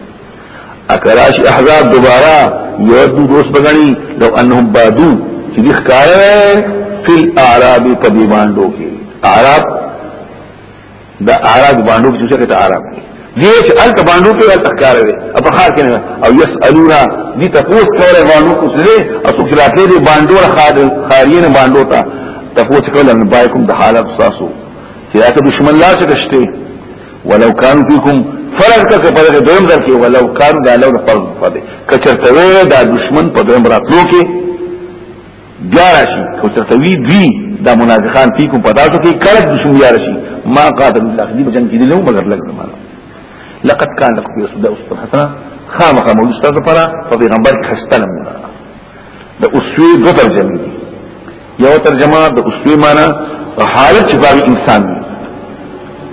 اکراش احزاب دوباره یودو دوست بغنی لو انهم بادو چې دي ښکارا فی الاعراب په دی باندو کې اعراب دا اعراب باندو کې څه ته اعراب دې چې ال ته باندو کې ال تخکار وي په خار کې نه او یسالونا دي تاسو کوله باندو کو سره او څو خلاصې دي باندو خار خارین باندو ته تاسو کوله نه بای کوم د حالت تاسو چې اته دشمن لا څه کشته ولو کان فیکم فرض کا که پرغه دویم ځل کې ولو کان دا لو فرض پدې کچرته وې دا دشمن په دویم راتلو کې بیا راشي کچرته وی دی دا منافقان فیکم پتا شو کې کله دشمن بیا راشي ما قاتل الله دې بجن کې له مگر لګ زمانه لقد كان لكم في رسول الله اسوه حسنه خامخ مولود استاد لپاره په پیغمبر کې خسته نمونه د اسوی دو ترجمه دي یو ترجمه د اسوی معنی حالت چې باغ انسان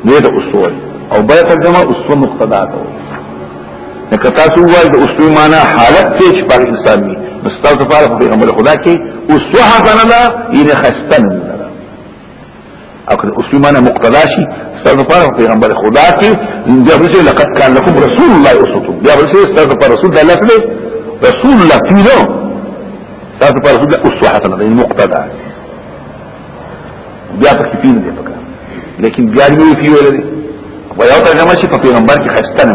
دی د اسوی او بل ترجمه اسو مقتدا ته لکه تاسو وایي د اسوی معنی حالت ته چې باغ انسان دی مستاذ لپاره پیغمبر خدا کې اسوه حسنه ده یې خستنه او کله اوس معنی مقتدا شي ستاسو لپاره پیغمبر خدا کې بیا ورسې لقد کان لكم رسول الله اسوه بیا ورسې ستاسو لپاره رسول الله سره رسول الله فيه ستاسو لپاره رسول الله اسوه حسنه دی مقتدا بیا پکې پین دی پکې لیکن بیا یې فيه ولري ويوتا جمع شي په پیغمبر کې خسته نه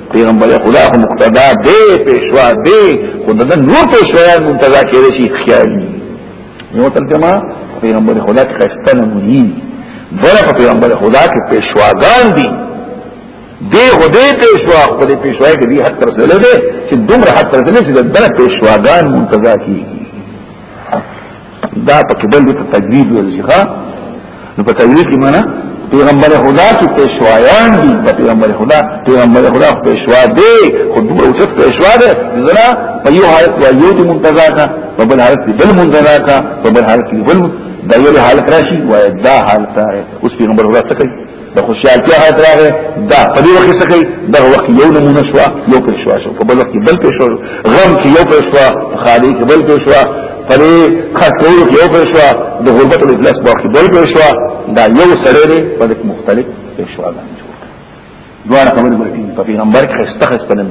پیغمبر خدا خو مقتدا دی پیشوا دی خو دغه نور پیشوایان منتظر کېږي شي خیال یو ترجمه پیغمبر خدا کې خسته نمونی بل په پیغمبر خدا کې پیشواګان دي دی خو دې پیشوا خو دې پیشوای کې دې حق تر سره ده چې دومره حق تر سره ده چې دغه پیشواګان منتظر کېږي دا په کې بل ته تجرید ویل شي ښا نو په تجرید کې معنا پیغمبر خدا چې پېښوایان دي په پیغمبر خدا پیغمبر خدا پېښوا دی خو دوی او څه پېښوا دی زرا په یو حالت و یو د منتظر کا په بل حالت کې بل منتظر کا په بل حالت کې بل دا یو حالت راشي وای دا حالت اوس پیغمبر خدا څه کوي د خوشحالتیا حالت راغی دا په دې وخت کې دا وخت یو نمونه شو یو په شو شو په بل وخت بل په شو غم کې یو په شو خالي کې بل په شو په دې خاطر کې یو په شو د غربت او افلاس په وخت بل په شو دا یو سره دی په دې مختلف په شو دا دوه خبرې ورته په پیغمبر کې استخص په نوم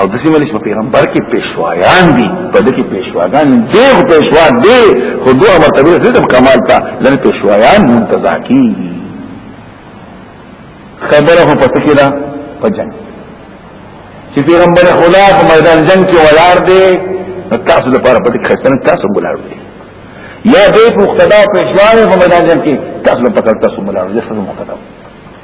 او د سیمه لښ په پیغمبر کې پېښوایان دي په دې کې پېښواګان دي خو پېښوا دي خو دوه مرتبه سیستم کمال تا لن پېښوایان منتزع کی خبره په پته کې ده په جنگ چې پیغمبر خدا په میدان جنگ کې ولار دی تاسو لپاره پته کې څنګه تاسو ګلار دی یا دې مقتدا پېښوانه په میدان جنگ کې تاسو لپاره تاسو ګلار دی څه مقتدا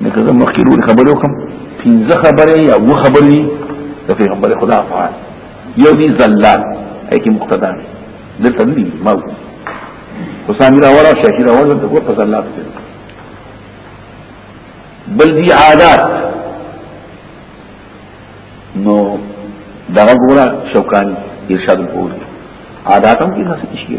لکه زه مخکې لوري خبرې وکړم پنځه خبرې یا اووه خبرې دي د پیغمبر خدا افعال یو دي زلات ای کې مقتدا دی دلته نه دي ما حسام راوړ او شاکر راوړ د کوه په زلات کې بل دي عادات نو دغه ګوره شوکانی ارشاد القول عاداتم کې څه شي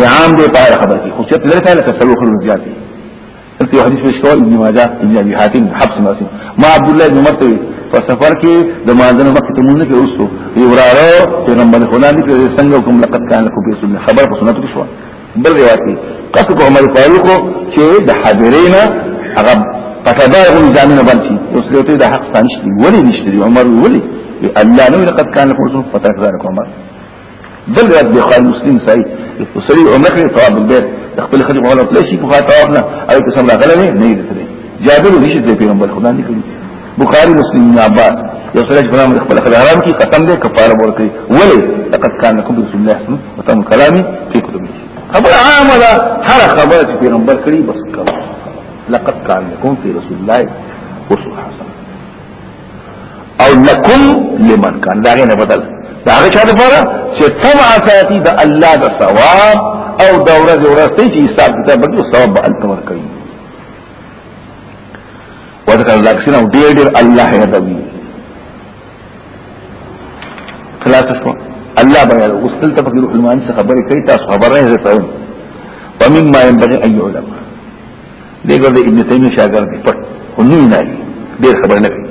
نعام دې په هر خبر کې خو چې لري تعالی تسلو خلو زیات دي انت حدیث پیش کول ابن ماجه ابن ابي حاتم حفص ناسي ما عبد الله بن عمر ته په سفر کې د مانځنه وخت ته مونږ کې اوسو یوراره پیغمبر خدا دې کې څنګه کوم لقد كان لكم في سنه خبر په سنت کې شو بل روایت کې قصد عمر فاروق چې د حاضرین هغه پټدار غو ځامن باندې اوس له ته د حق ثانشتي ولی نشته عمر ولی الله نو لقد كان لكم في سنه فتاك ذلك عمر بل رد دی خواهی مسلم سایی سری او نکلی طواب البیت اخبر خلی مولا پلیشی کو خواهی طواب نا او کسم را غلبه نئی رتلی جابر و حشد دی پیغمبر خدا نکلی بخاری مسلم ابن عباس یو سره چې فرمان خپل خل حرام کی قسم دې کفاره ورکړي ولی لقد كان لكم رسول الله صلی الله عليه وسلم وتم كلامي في كتبه خبر عامه ده هر خبره چې پیغمبر کړی بس کوي لقد كان لكم في رسول الله اسوه حسنه او لکم لمن کان دا غنه بدل دا هغه چا لپاره چې تم اساتی د الله د ثواب او د ورځ ورسته چې حساب کتاب به ثواب به التور کوي وذكر الله كثيرا ډېر ډېر الله يدوي خلاص شو الله بیا وصل ته فقیر المان څخه خبرې کوي تاسو خبره نه زتاو ومما ينبغي ان يعلم دغه د ابن تیمیه شاګرد دی پټ خو نه نه ډیر خبر نه کوي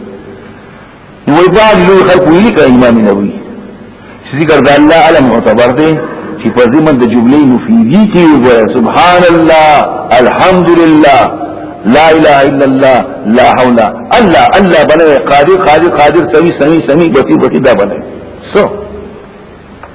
نو دا لوی خلق ویلي کا امام نووي چې ذکر د الله علم معتبر دی چې په ضمن د جملې مفیدی کې وایي سبحان الله الحمد لله لا اله الا الله لا حول الله الله بنه قادر قادر قادر سمي سمي سمي بطير بطير دا بنه سو so.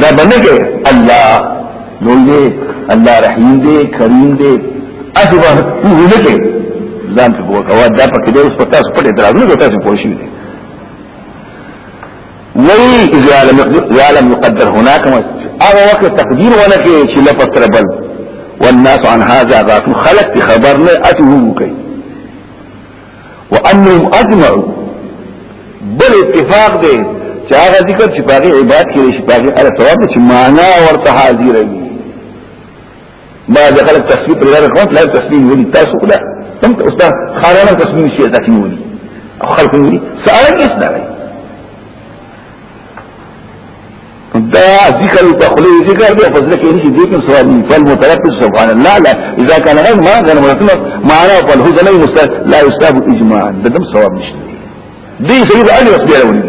دا بنه کې الله لوی دی الله رحیم دی کریم دی اته به نه کې ځان په وکوا دا پکې د اوس پتا سپټه درازونه کوته څه پوښی دی وی اذا لم يعلم يقدر هناك هغه وخت تقدیر ولا کې چې لفظ تر بل والناس عن هذا غافل خلق خبر نه اته کوي وانهم اجمعوا بل اتفاق دی چې هغه ذکر چې باغی عبادت کې شي باغی علي ثواب چې معنا ورته حاضر وي ما دخل التسبيح لغير الخوات لا التسبيح يولي تاسو لا انت استاذ خارنا التسبيح شيء ذاك يولي او خلق يولي سألك اسمع دا ذکر تخلي ذکر دي فضل کې هیڅ دې کې سوال نه فل مترفس سبحان الله لا اذا كان غير ما غير مرتنا معنا فل هو لا يستاب لا يستاب اجماعا ده دم ثواب نشته دي سيد علي وسبيره وني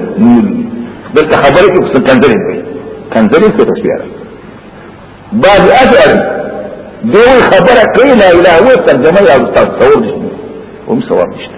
دلته خبرې کې څه کنځلې کوي کنځلې څه تشبيره بعد اثر دوی خبره کوي لا اله الا ترجمه یا تصور نشته هم ثواب نشته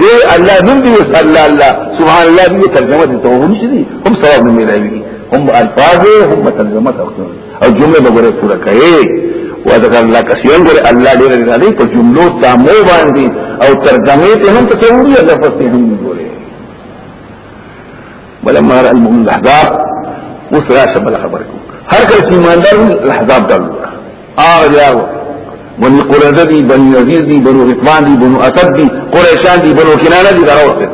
دی الله نوم دی الله الله سبحان الله دی ترجمه دي ته هم شي هم ثواب نه ملایوي هم الفاظ هم ترجمه تخته او جمله وګوره پورا کوي وذكر الله كثيرا ګور الله دې نه دې په جملو تامو باندې او ترجمه ته هم ته وړي الله پسې هم ګوري ولما را المؤمن الاحزاب اوس راشه بل خبر کوم هر کله چې ایماندار الاحزاب دلو آغا دیاو بنی قرده دی بنی نذیر دی بنو غطبان دی بنو اتد دی قریشان دی بنو کنانه دی دراوست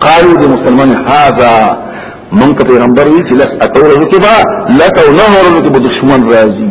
قالو دی مسلمان هذا منك پیغمبر وی چې لس اتوره کې با لتو نهره کې به دشمن راځي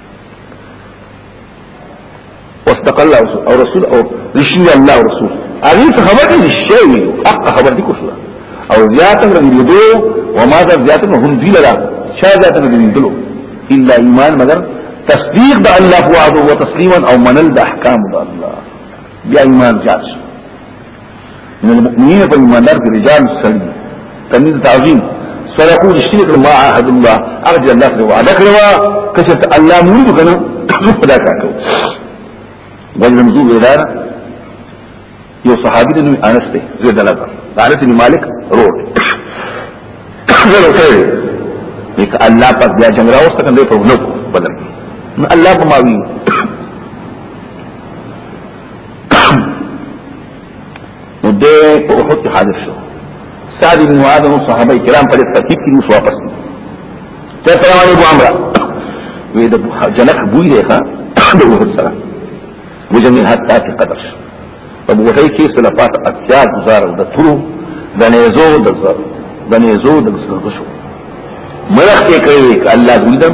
واستقل او رسول او رشي الله رسول هغه څه خبر دي شي حق خبر دي کوشلا او زیاته د لیدو و ما ذا زیاته هم دی لرا شا زیاته د لیدلو الا ایمان مگر تصدیق د الله وعده وتسلیما او منل د احکام د الله بیا ایمان زیات شي من المؤمنين په ایمان دار کې رجال سړي تمیز تعظیم صدقوا رشتیق ما عهد الله ارجو الله له وعده کړو کشت الله مرید کنه خدا کا کو وجه منظور اداره یو صحابي د انس ته زید الله قالت ان مالک روح زلو ته یک الله پاک بیا جنگ راوست کنه په نو بدل الله په ماوی نو دې په وخت کې حاضر شو سعد بن معاذ او صحابه کرام په ترتیب کې نو واپس ته روان ابو عمرو وې د جنک بوی دی ښا د وحد سره وجمع حتا په قدر شو په وحی کې سره پات اتیا گزار د تورو د نيزو د زر د نيزو د زر شو ملخ کې کوي الله دې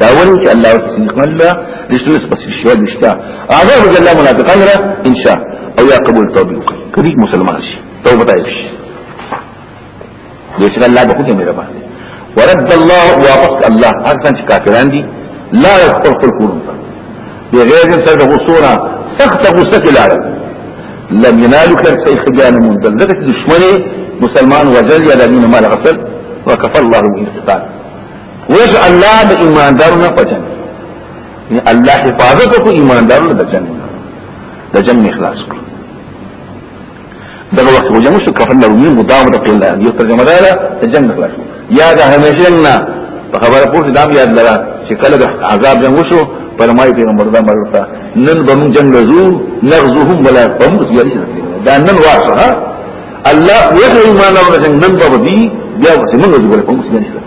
دا ولې چې الله تصدیق الله رسول بس شوال مشتا هغه به الله منافقان را ان شاء او یا قبول توبه وکړي کدي مسلمان شي توبه تایب شي دغه الله به کومه مهربان ورد الله واپس الله هر څنګه کافران دي لا يقتل قلوبهم بغیر سره غصوره سخت غصه کې لاړل لم ينالوا خير شيء خجان من ذلك دشمنه مسلمان وجل يا الذين ما لغفل وكفى الله من الاستقامه ویس اللہ دا ایماندارو نا پچن یعنی اللہ حفاظت کو ایماندارو دا جنگ دا جنگ اخلاص کو دغه وخت وجمو شو کفن له من مدام د قیل یو ترجمه دا ده جنگ اخلاص یا دا همیشه نه په خبره پوه دا یاد لره چې کله د عذاب جنگ وشو فرمای پیغمبر دا مرته نن به موږ جنگ زو نغزوهم ولا قوم زیاده دا نن واشه الله یې ایمان او جنگ نن به دی بیا وسمنه جوړه کوم څه نه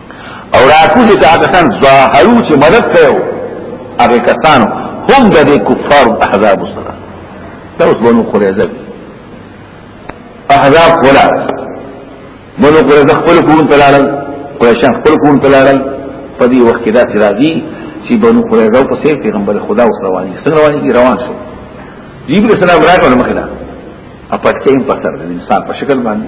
او راکوز ته هغه کسان ظاهرو چې مدد کوي هغه کسان هم د کفار احزاب سره تاسو بنو قریظه احزاب ولا بنو قریظه خپل کوون تلالل قریشان خپل کوون تلالل په دې وخت کې دا سراجي چې بنو قریظه په سیر پیغمبر خدا اوس رواني څنګه رواني روان شو جبرئیل السلام راغله مخه دا اپټ کې په سر د انسان په شکل باندې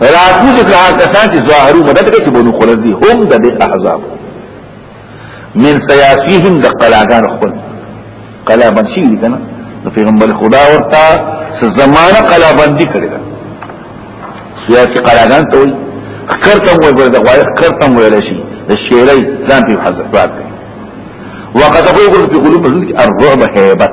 راکوز کړه کسان چې ظاهرو مدد کوي چې بنو قريظه دي هم د دې احزاب من سياسيهم د قلاګان خپل قلا بنشي دي کنه نو پیغمبر خدا ورته زمانہ قلا باندې کړی دا سیاسي قلاګان ته وي خرتم وي ګور د غوایخ خرتم ویل شي د شیرای ځان په حضرت وقت هو ګور په قلوب الرعب هيبت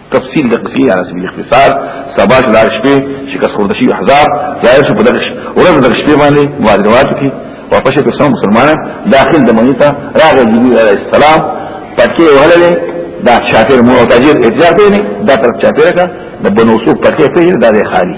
تفصیل د قصې على سبیل اختصار سبا چې لار شپې چې کس خورد شي احزاب ظاهر شو په دغه ورځ د شپې باندې مبادرات کی واپس په سم مسلمانان داخل د مونیتا راغی جبرئیل علیه السلام پکې وهلې دا شاکر مو تاجر اجازه دی نه دا تر چاپیره کا د بنوسو پکې ته دا خالی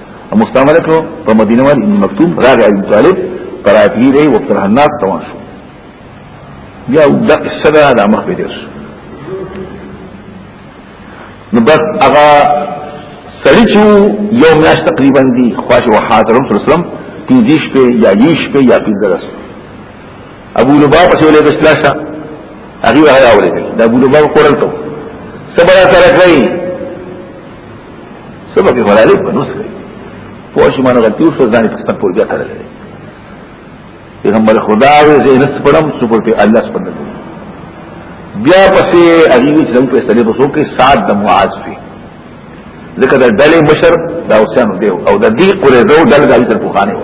مستعمل کړو په مدینه باندې ابن مکتوم راغی ابو طالب تراتلی دی او تر الناس روان شو بیا د صدا د مخ به درس نو بس هغه سړی چې یو میاش تقریبا دی خواش او حاضرم صلی الله علیه وسلم پیدیش په یا یش په یا پیدرس ابو لباب چې ولې دشلاشه هغه هغه اورېدل د ابو لباب کورل ته سبا سره کوي سبا کې غلالې په نوس کوي پوه شي مانه غلطي وشو ځان په ستن پور بیا تړلې پیغمبر خدا وې زه نس پړم څو پر په الله سبحانه بیا پسې هغه چې زموږ په سره په څو کې سات د معاذ وي ځکه د ډلې مشر دا اوسانو دی او د دې قریدو ډلګاوی سره پوخانه و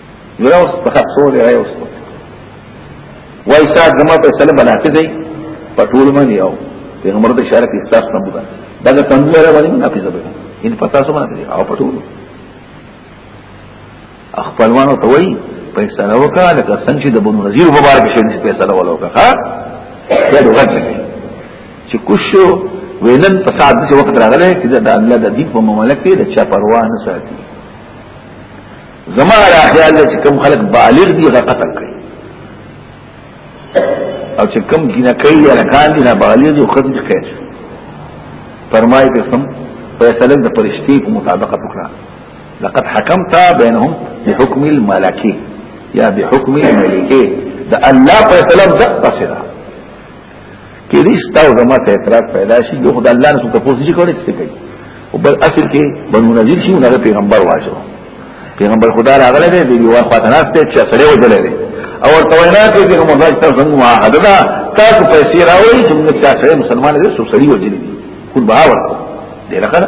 یوس په خاصو دی یوس وای سات زما په سلام بلاته دی په ټول باندې یو پیغمبر ته اشاره کوي تاسو نه بودا دا د تنظیم را باندې نه پیځه به ان پتا سو باندې او په ټول خپلوانو ته وای په سره وکړه لکه څنګه چې د بنو نذیر مبارک شوی په سره ولا وکړه ها دا دوغه چې کوشو وینن په سات چې وخت راغله چې دا الله د دین په مملکت کې د چا پروا نه ساتي زما را خیال ده چې کم خلق بالغ دي غا قتل کوي او چې کم جنہ کوي یا کان دي نه بالغ دي خود دي خیر فرمایي په سم فیصله د پرشتي کو مطابقت وکړه لقد حكمت بينهم بحكم الملكي يا بحكم الملكي ده الله فیصله د قصدا کې دې ستاسو زما ته اعتراض پیدا شي یو خدای الله نه څه تاسو شي کولای څه کوي او بل اصل کې بنو نذیر شي نه پیغمبر واجو پیغمبر خدا راغله دې دی ور خاطر ناشته چې سره وجلې دې او توینا کې دې موږ تاسو څنګه معاهده ده تاسو پیسې راوړي چې موږ تاسو مسلمان دې سو سړي وجلې خود به ورته دې راخره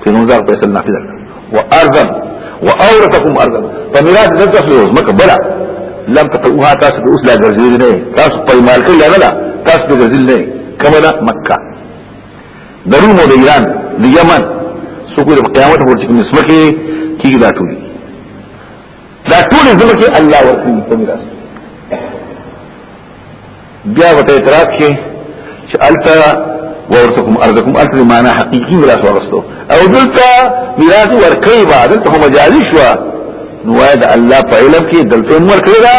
په نوم ځان پیسې نه پیدا وارضا واورثكم ارضا فميراث د تاسو یو مکه بلا لم تطوها تاسو د اوس لا ګرځېدل نه تاسو په مال کې لګلا تاسو د ګرځېدل نه کملا مکه دروم د ایران د یمن سکو د قیامت ورته کوم سمکه کیږي دا ټول دا ټول زمکه الله ورته په میراث بیا وته اعتراض کې چې الته ورثکم ارزکم الته معنا حقيقي میراث ورثو او دلته میراث ورکړي بعد ته مجازي شو نو واید الله په علم کې دلته عمر کړی دا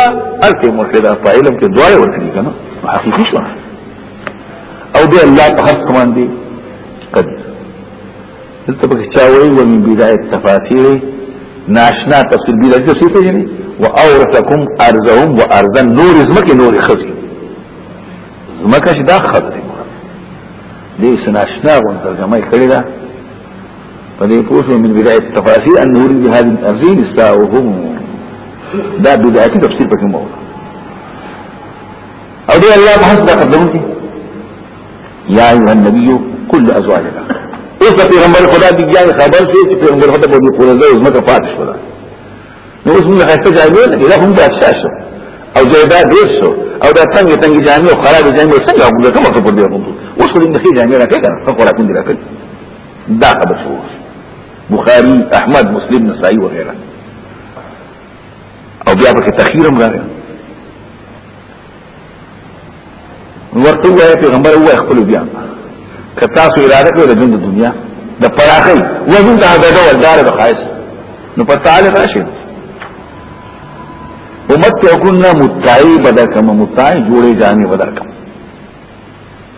الته عمر کړی دا په علم کې دواړه ورکړي کنه حقيقي شو او به الله په هر څه باندې قدر دلته به چا وایي و من بدايه تفاسير ناشنا تفسير بدايه تفسير ته یعنی واورثکم ارزهم وارزا نور زمکه نور خزي زمکه چې دا خزي دې سناشنا غون ترجمه کړی دا په دې پوښتنه من بدايه تفاسير ان نور دي هذه الارزين ساوهم دا بدايه تفسير پکې مو او دې الله په حسب دا قدم دي یا ایوه النبیو کل ازواجنا اوس د پیغمبر خدا دی بیا خبر شي چې پیغمبر خدا په دې پوره ځای اوس مکه پاتې شو دا نو اوس موږ هڅه کوو چې دا هم بادشاہ شو او زیاده ډیر شو او دا څنګه څنګه جامع او خراب جامع څنګه موږ کومه څه پر دې وکړو اوس خو دې نه جامع راکې کنه خو خورا کوم دې راکې دا خبر شو بخاری احمد مسلم نسائی وغیرہ او بیا په تخیرم راغی ورته وایي پیغمبر وایي خپل بیا کتا سو اراده کوي د ژوند دنیا د پراخي وزن دا د ډول دار د خاص نو په تعالی راشي امت ته کو نه متای بدکم متای جوړي جامي بدکم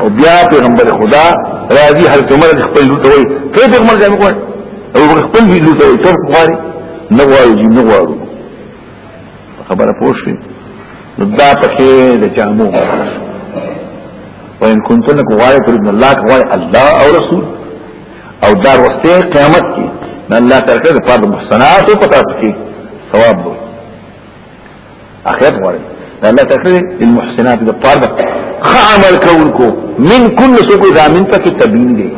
او بیا پیغمبر خدا راځي هر څومره خپل لوټ وي ته پیغمبر ځای موږ او خپل وی لوټ وي تر خواري نه وایي جی نه وایي خبره پوښتنه نو دا پکې د جامو وان كنتن غواړي پر ابن الله غواړي الله او رسول او دار وسته قیامت کې الله ترکه د فرض محسنات او پتا پکې ثواب وي اخر غواړي دا الله تکریر المحسنات د پاره خ عمل کوونکو من کل سوق دا من پکې تبین دی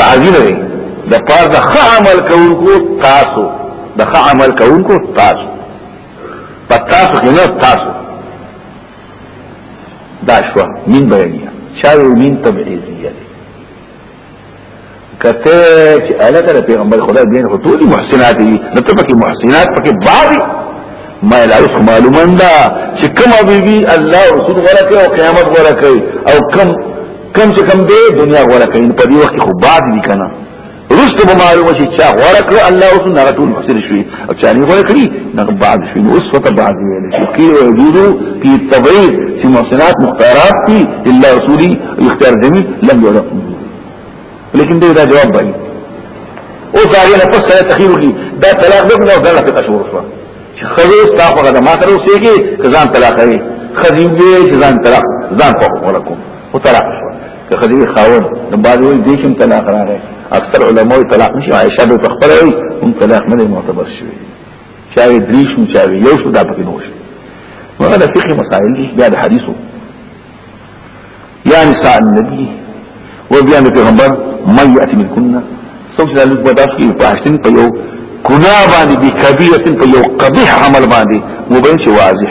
بعضی نه دی د پاره خ عمل کوونکو تاسو د خ عمل کوونکو تاسو پتاسو کې نه تاسو دا شو من بیانیه شاوی من تبعیزیه کته چې الګ د پیغمبر خدا دین خو ټول محسنات دي نو ته پکې محسنات پکې باندې ما لاوس معلومان دا چې کوم بیبي الله رسول ورکه او قیامت ورکه او کم کم چې کم دی دنیا ورکه په دې وخت خو باندې کنه رسته به معلومه شي چې ورکه الله رسول نه ټول محسن شوی او چاني غوړ کړی نه بعد شي نو اوس وته بعد ویل شي کې وجود په تبعید چې محسنات مختارات دي الا رسولي اختیار دي لم يرق لیکن دې دا جواب دی او ځای نه پس سره تخیر کی دا طلاق دغه نو دغه په تشور شو چې خلو تاسو غدا ما سره اوسېږي ځان طلاق یې خدیږي ځان طلاق ځان په خپل کوم او طلاق که خدای خاون نو بعد وی دې کوم طلاق راغی اکثر علماء طلاق نشي عائشہ به تخبر وي هم طلاق نه معتبر شي چاوي دریش نو چاوي یو شو دا پکې نو شي هغه د فقه مسائل دي بیا د حدیثو یا نساء النبي و بیا د پیغمبر مې یاتي من کنه څوک چې له بداف کې پاشتن په یو کنا باندې بي کبیره په یو قبیح عمل باندې مبین شي واضح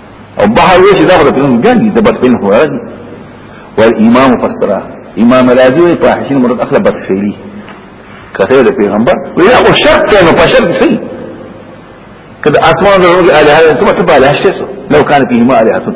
او بحر وی چې دا خو د پنځم ګڼي د بدخیل خو راځي والامام فسرا امام راضي وی په حسین مراد اخلا بدخیلی کته د پیغمبر وی او شرط ته نو په شرط سي کله اسمان د روغي الها سمته په الها شته لو كان فيهما الهه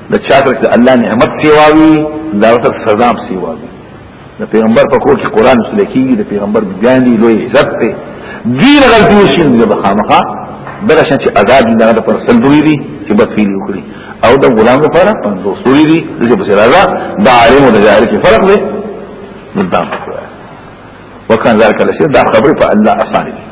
د چا سره چې الله نعمت سیواوي دا ورته سزا هم سیواوي د پیغمبر په کور کې قران سره کېږي د پیغمبر ګاندي لوی عزت ته دین غلطي شي نه به خامخا بلشان چې آزاد دي دغه پر سلدوي دي چې بخیل وکړي او د غلام لپاره پنځو سوري دي چې په سراغه د عالم او د جاهل کې فرق دی نو دا وکړه ذلك الشيء دا خبره په الله اسانه دي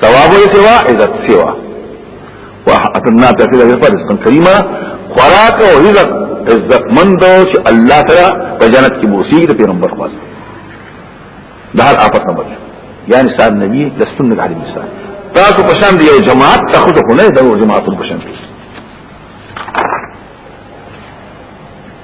ثواب سوا عزت سوا وحتنا تفیل عزت رزقا کریما خوراک او عزت عزت مند چې الله تعالی په جنت کې موسی د پیغمبر خاص ده هر آفت نه بچو یعنی صاحب نبی د سنت علی مثال تاسو په شان دی یو جماعت ته خود خو نه د جماعتونو په شان دی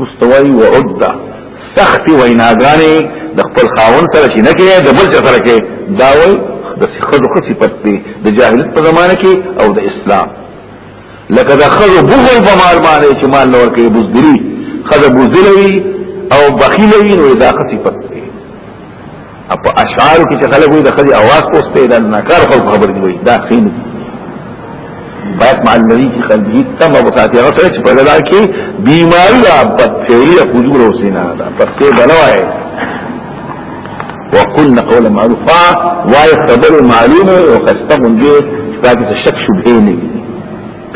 مستوي وعد سخت ویناګانې د خپل خاون سره چې نه کې د بل سره کې دا وای د خزو خصي پټي د جاهلیت په زمانه کې او د اسلام لکه د خزو بغل په مال باندې چې مال نور کې بوزدري خزو بوزلوي او بخیلوي نو دا خصي پټي اپ اشعار کې چې خلک وي د خدي आवाज پوسټه د ناکار خلک خبر دی وي دا خین باید مع الذي في قلبه تم وساتي هغه سره چې په لاره کې بیماری را پتهي حضور او سینا دا پتهي بلوای وقلنا قولا معروفا وای خبر معلومه او خستهم دې پاتې شک شبهه نه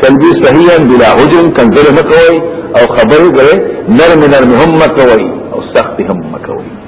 قلبي صحيحا بلا هجن کنزل مکوي او خبر غره نرم نرم هم مکوي او سخت هم مکوي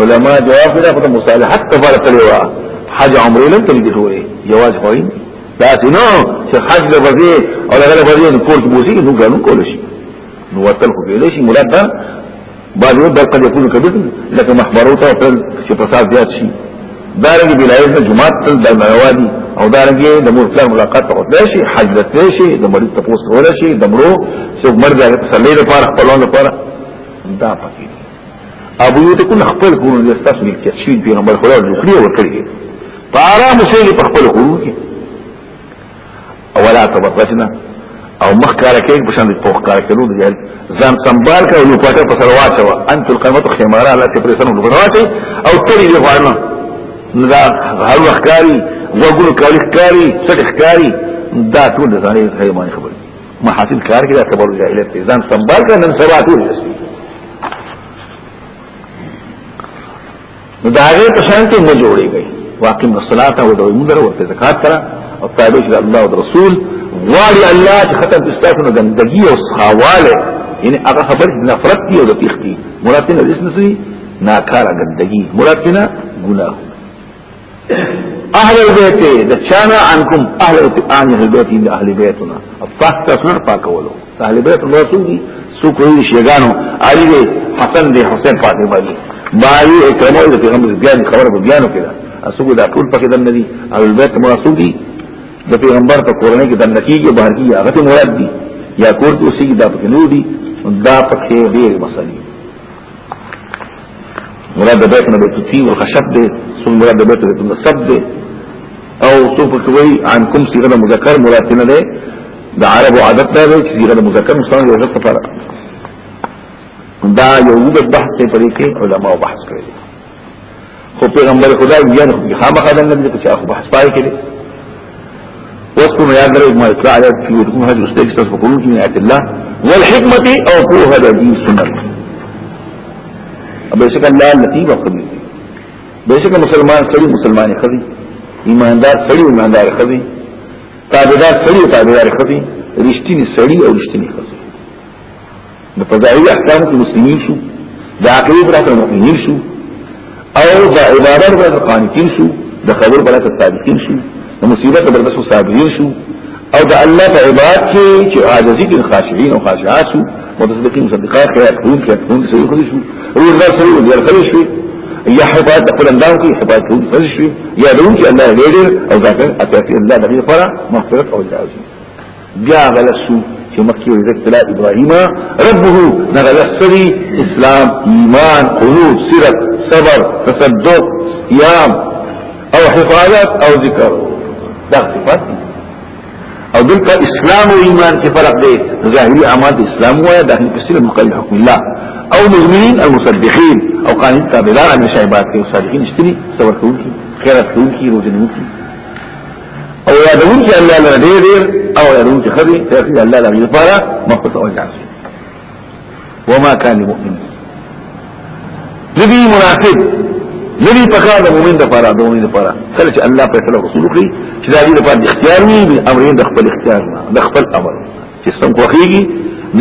علماء جواب دا په مصالحت ته فرق لري حج عمره لم تلګ ټوله جواز کوي دا سينو چې حج د بزي او هغه بزي د کورت بوزي نو غنو کول شي نو وتل خو ویل شي مراد دا بعد یو بل قد يكون كبير لکه محبرو ته خپل چې فساد زیات شي دا رنګ بلایز د جماعت تل د نوادي او دا رنګ د مرتل ملاقات او د شي حج د شي د مریض تاسو ول شي د مرو چې مرګ د تسلی لپاره خپلون لپاره دا پکې ابو یو ته کول خپل کورونه دي تاسو ملکیت شي پیغمبر خدا ورکړي ورکړي په آرام شي په خپل کورونه کې اولا تبرجنا او مخ کار کوي په شان د پوخ کار کړو دي ځان سنبال کا یو پټه په سر واچو انت القیمت خمارا لا سي پرسن لو بنواچي او تری دی غواړم دا هر وخت کاری وګور کاری کاری څه کاری دا ټول ځانې ځای باندې خبر محاسن کار کې دا کبر جاهلیت دی ځان سنبال کړه نن سبا ټول دي نو دا هغه په شان کې نه جوړيږي واقم الصلاه او د موږ ورو په زکات سره او تابع شي الله او رسول غواړي الله چې ختم استاسو نه ګندګي او سخاواله یعنی هغه خبر نفرت دی او د تختی مراد نه دې ناکاره ګندګي مراد نه ګناه اهل البيت د چانا عنكم اهل اهل البيت د اهل بيتنا پاک تصویر پاکولو اهل بيت نو سودي سو کوي شيغانو علي دي حسن دي حسين فاطمه دي باي اکرمو د پیغمبر بیان خبره په بیانو کې ده اسو دا ټول پکې دم ندي اهل البيت نو سودي د پیغمبر په کورنۍ کې د نتیجې بهر کې هغه مراد دي یا کور کې اوسې دا پکې نو دي دا پکې ډېر مسلې مراد د بیت نه بیت تی او خشب دی ثم مراد د بیت بیت نصب دی او ثم کوي عن کوم صيغه مذکر مراد نه دی د عربو عادت دا دی چې صيغه مذکر مستعمل یو ځل لپاره دا یو وګت بحث په دې کې علما بحث کوي خو پیغمبر خدا بیان خو خامخ د نبی په شاخ بحث پای کړي اوس کوم یاد درو ما اطلاع علی فی کوم هغه مستګ تاسو کوم کی آیت الله والحکمت او فوه د دین سنت ابه شکل الله لطیف خبیر بشک مسلمان سړي مسلمانې خدي ایماندار سړي ایماندار خدي تابعدار سړي تابعدار خدي رښتینی سړي او رښتینی خدي نو په ظاهري احکام کې مسلمانین شو د عقیده برات مؤمنین شو او د عبادت برات قانتین شو د خبر برات صادقین شو د مصیبت برات صابرین شو او د الله په عبادت کې چې عاجزي کې خاشعين او خاشعات شو متصدقين مصدقات خیرات کوون خیرات کوون سوي خو شو او الله سوي او دیر خلش شو یا حفاظ د خپل اندام کې حفاظ کوون خلش شو یا دون کې الله لري او ذاکر اتي الله دغه فرع مغفرت او جاز بیا غلسو چې مخکې وي ابتلاء ابراهيم ربه نغلسري اسلام ایمان قنوت سرت صبر تصدق صيام او حفاظت او ذکر دا صفات او دلته اسلام او ایمان کې فرق دی ظاهري اعمال اسلام وایي داخل په سلم مقل حکم الله او مؤمنين المصدقين او قانون تابعدار عن شایبات کې صادقین اشتري صبر کوونکي خیرات کوونکي روزه نیونکي او یادون چې الله لره ډېر ډېر او یادون چې خدي چې الله لره لپاره مخصوص او جاز وما كان مؤمن لدي مناسب لدي پکار د مؤمن لپاره د مؤمن لپاره کله چې الله په سره رسول کوي چې دا دې لپاره اختیار نه وي امرین د خپل اختیار نه د خپل امر چې څنګه کوخیږي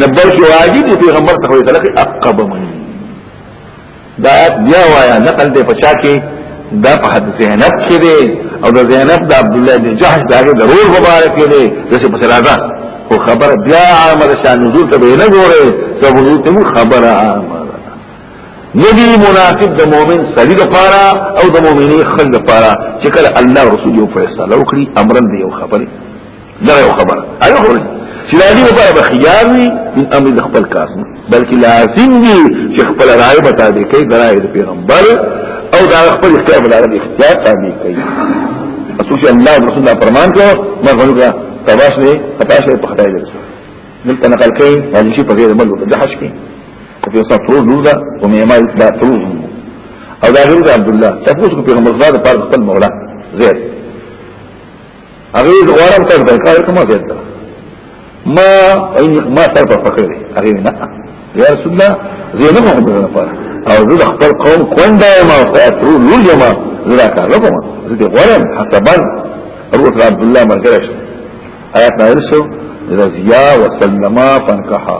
نبل کې واجب پیغمبر صلی الله علیه وسلم عقب منی دا بیا وایا نقل دی پچا کې دا په حد زینب کې دی او د زینب د عبد الله بن جحش دا ضرور مبارک دی د څه په راځه او خبر بیا عامه شان نزول ته نه ګوره سبب ته خبره عامه ندی مناسب د مؤمن سړي لپاره او د مؤمنې خلک لپاره چې کله الله رسول یو فیصله وکړي امرن دی یو خبره دا یو خبره ایو خبره چې دا دی په به خيار وي من امر د خپل کار نه بلکې لازم دي چې خپل رائے به تابع کوي د رائے د پیغمبر او دا خپل اختیار بل عربي اختیار تابع کوي اسو چې الله رسول الله فرمان کړو ما غوږه تباش نه خطاش نه په خدای درسه دلته نقل کوي باندې شي په دې عمل د جحش کې او په صف روز روزه او مې ما دا روز او دا غیر عبد الله تاسو کو پیغمبر زاد پر خپل مولا زید هغه غوړم تر دې کار کومه ګټه ما اي ما سر په فکر دي هغه نه يا رسول الله زينه مو په لپاره او زه خپل قوم کونډه ما او تاسو لور جما زه کار لکم زه دې غوړم حسبا روح عبد الله مرګرش آیات نازل شو رضیا وسلم فنکحا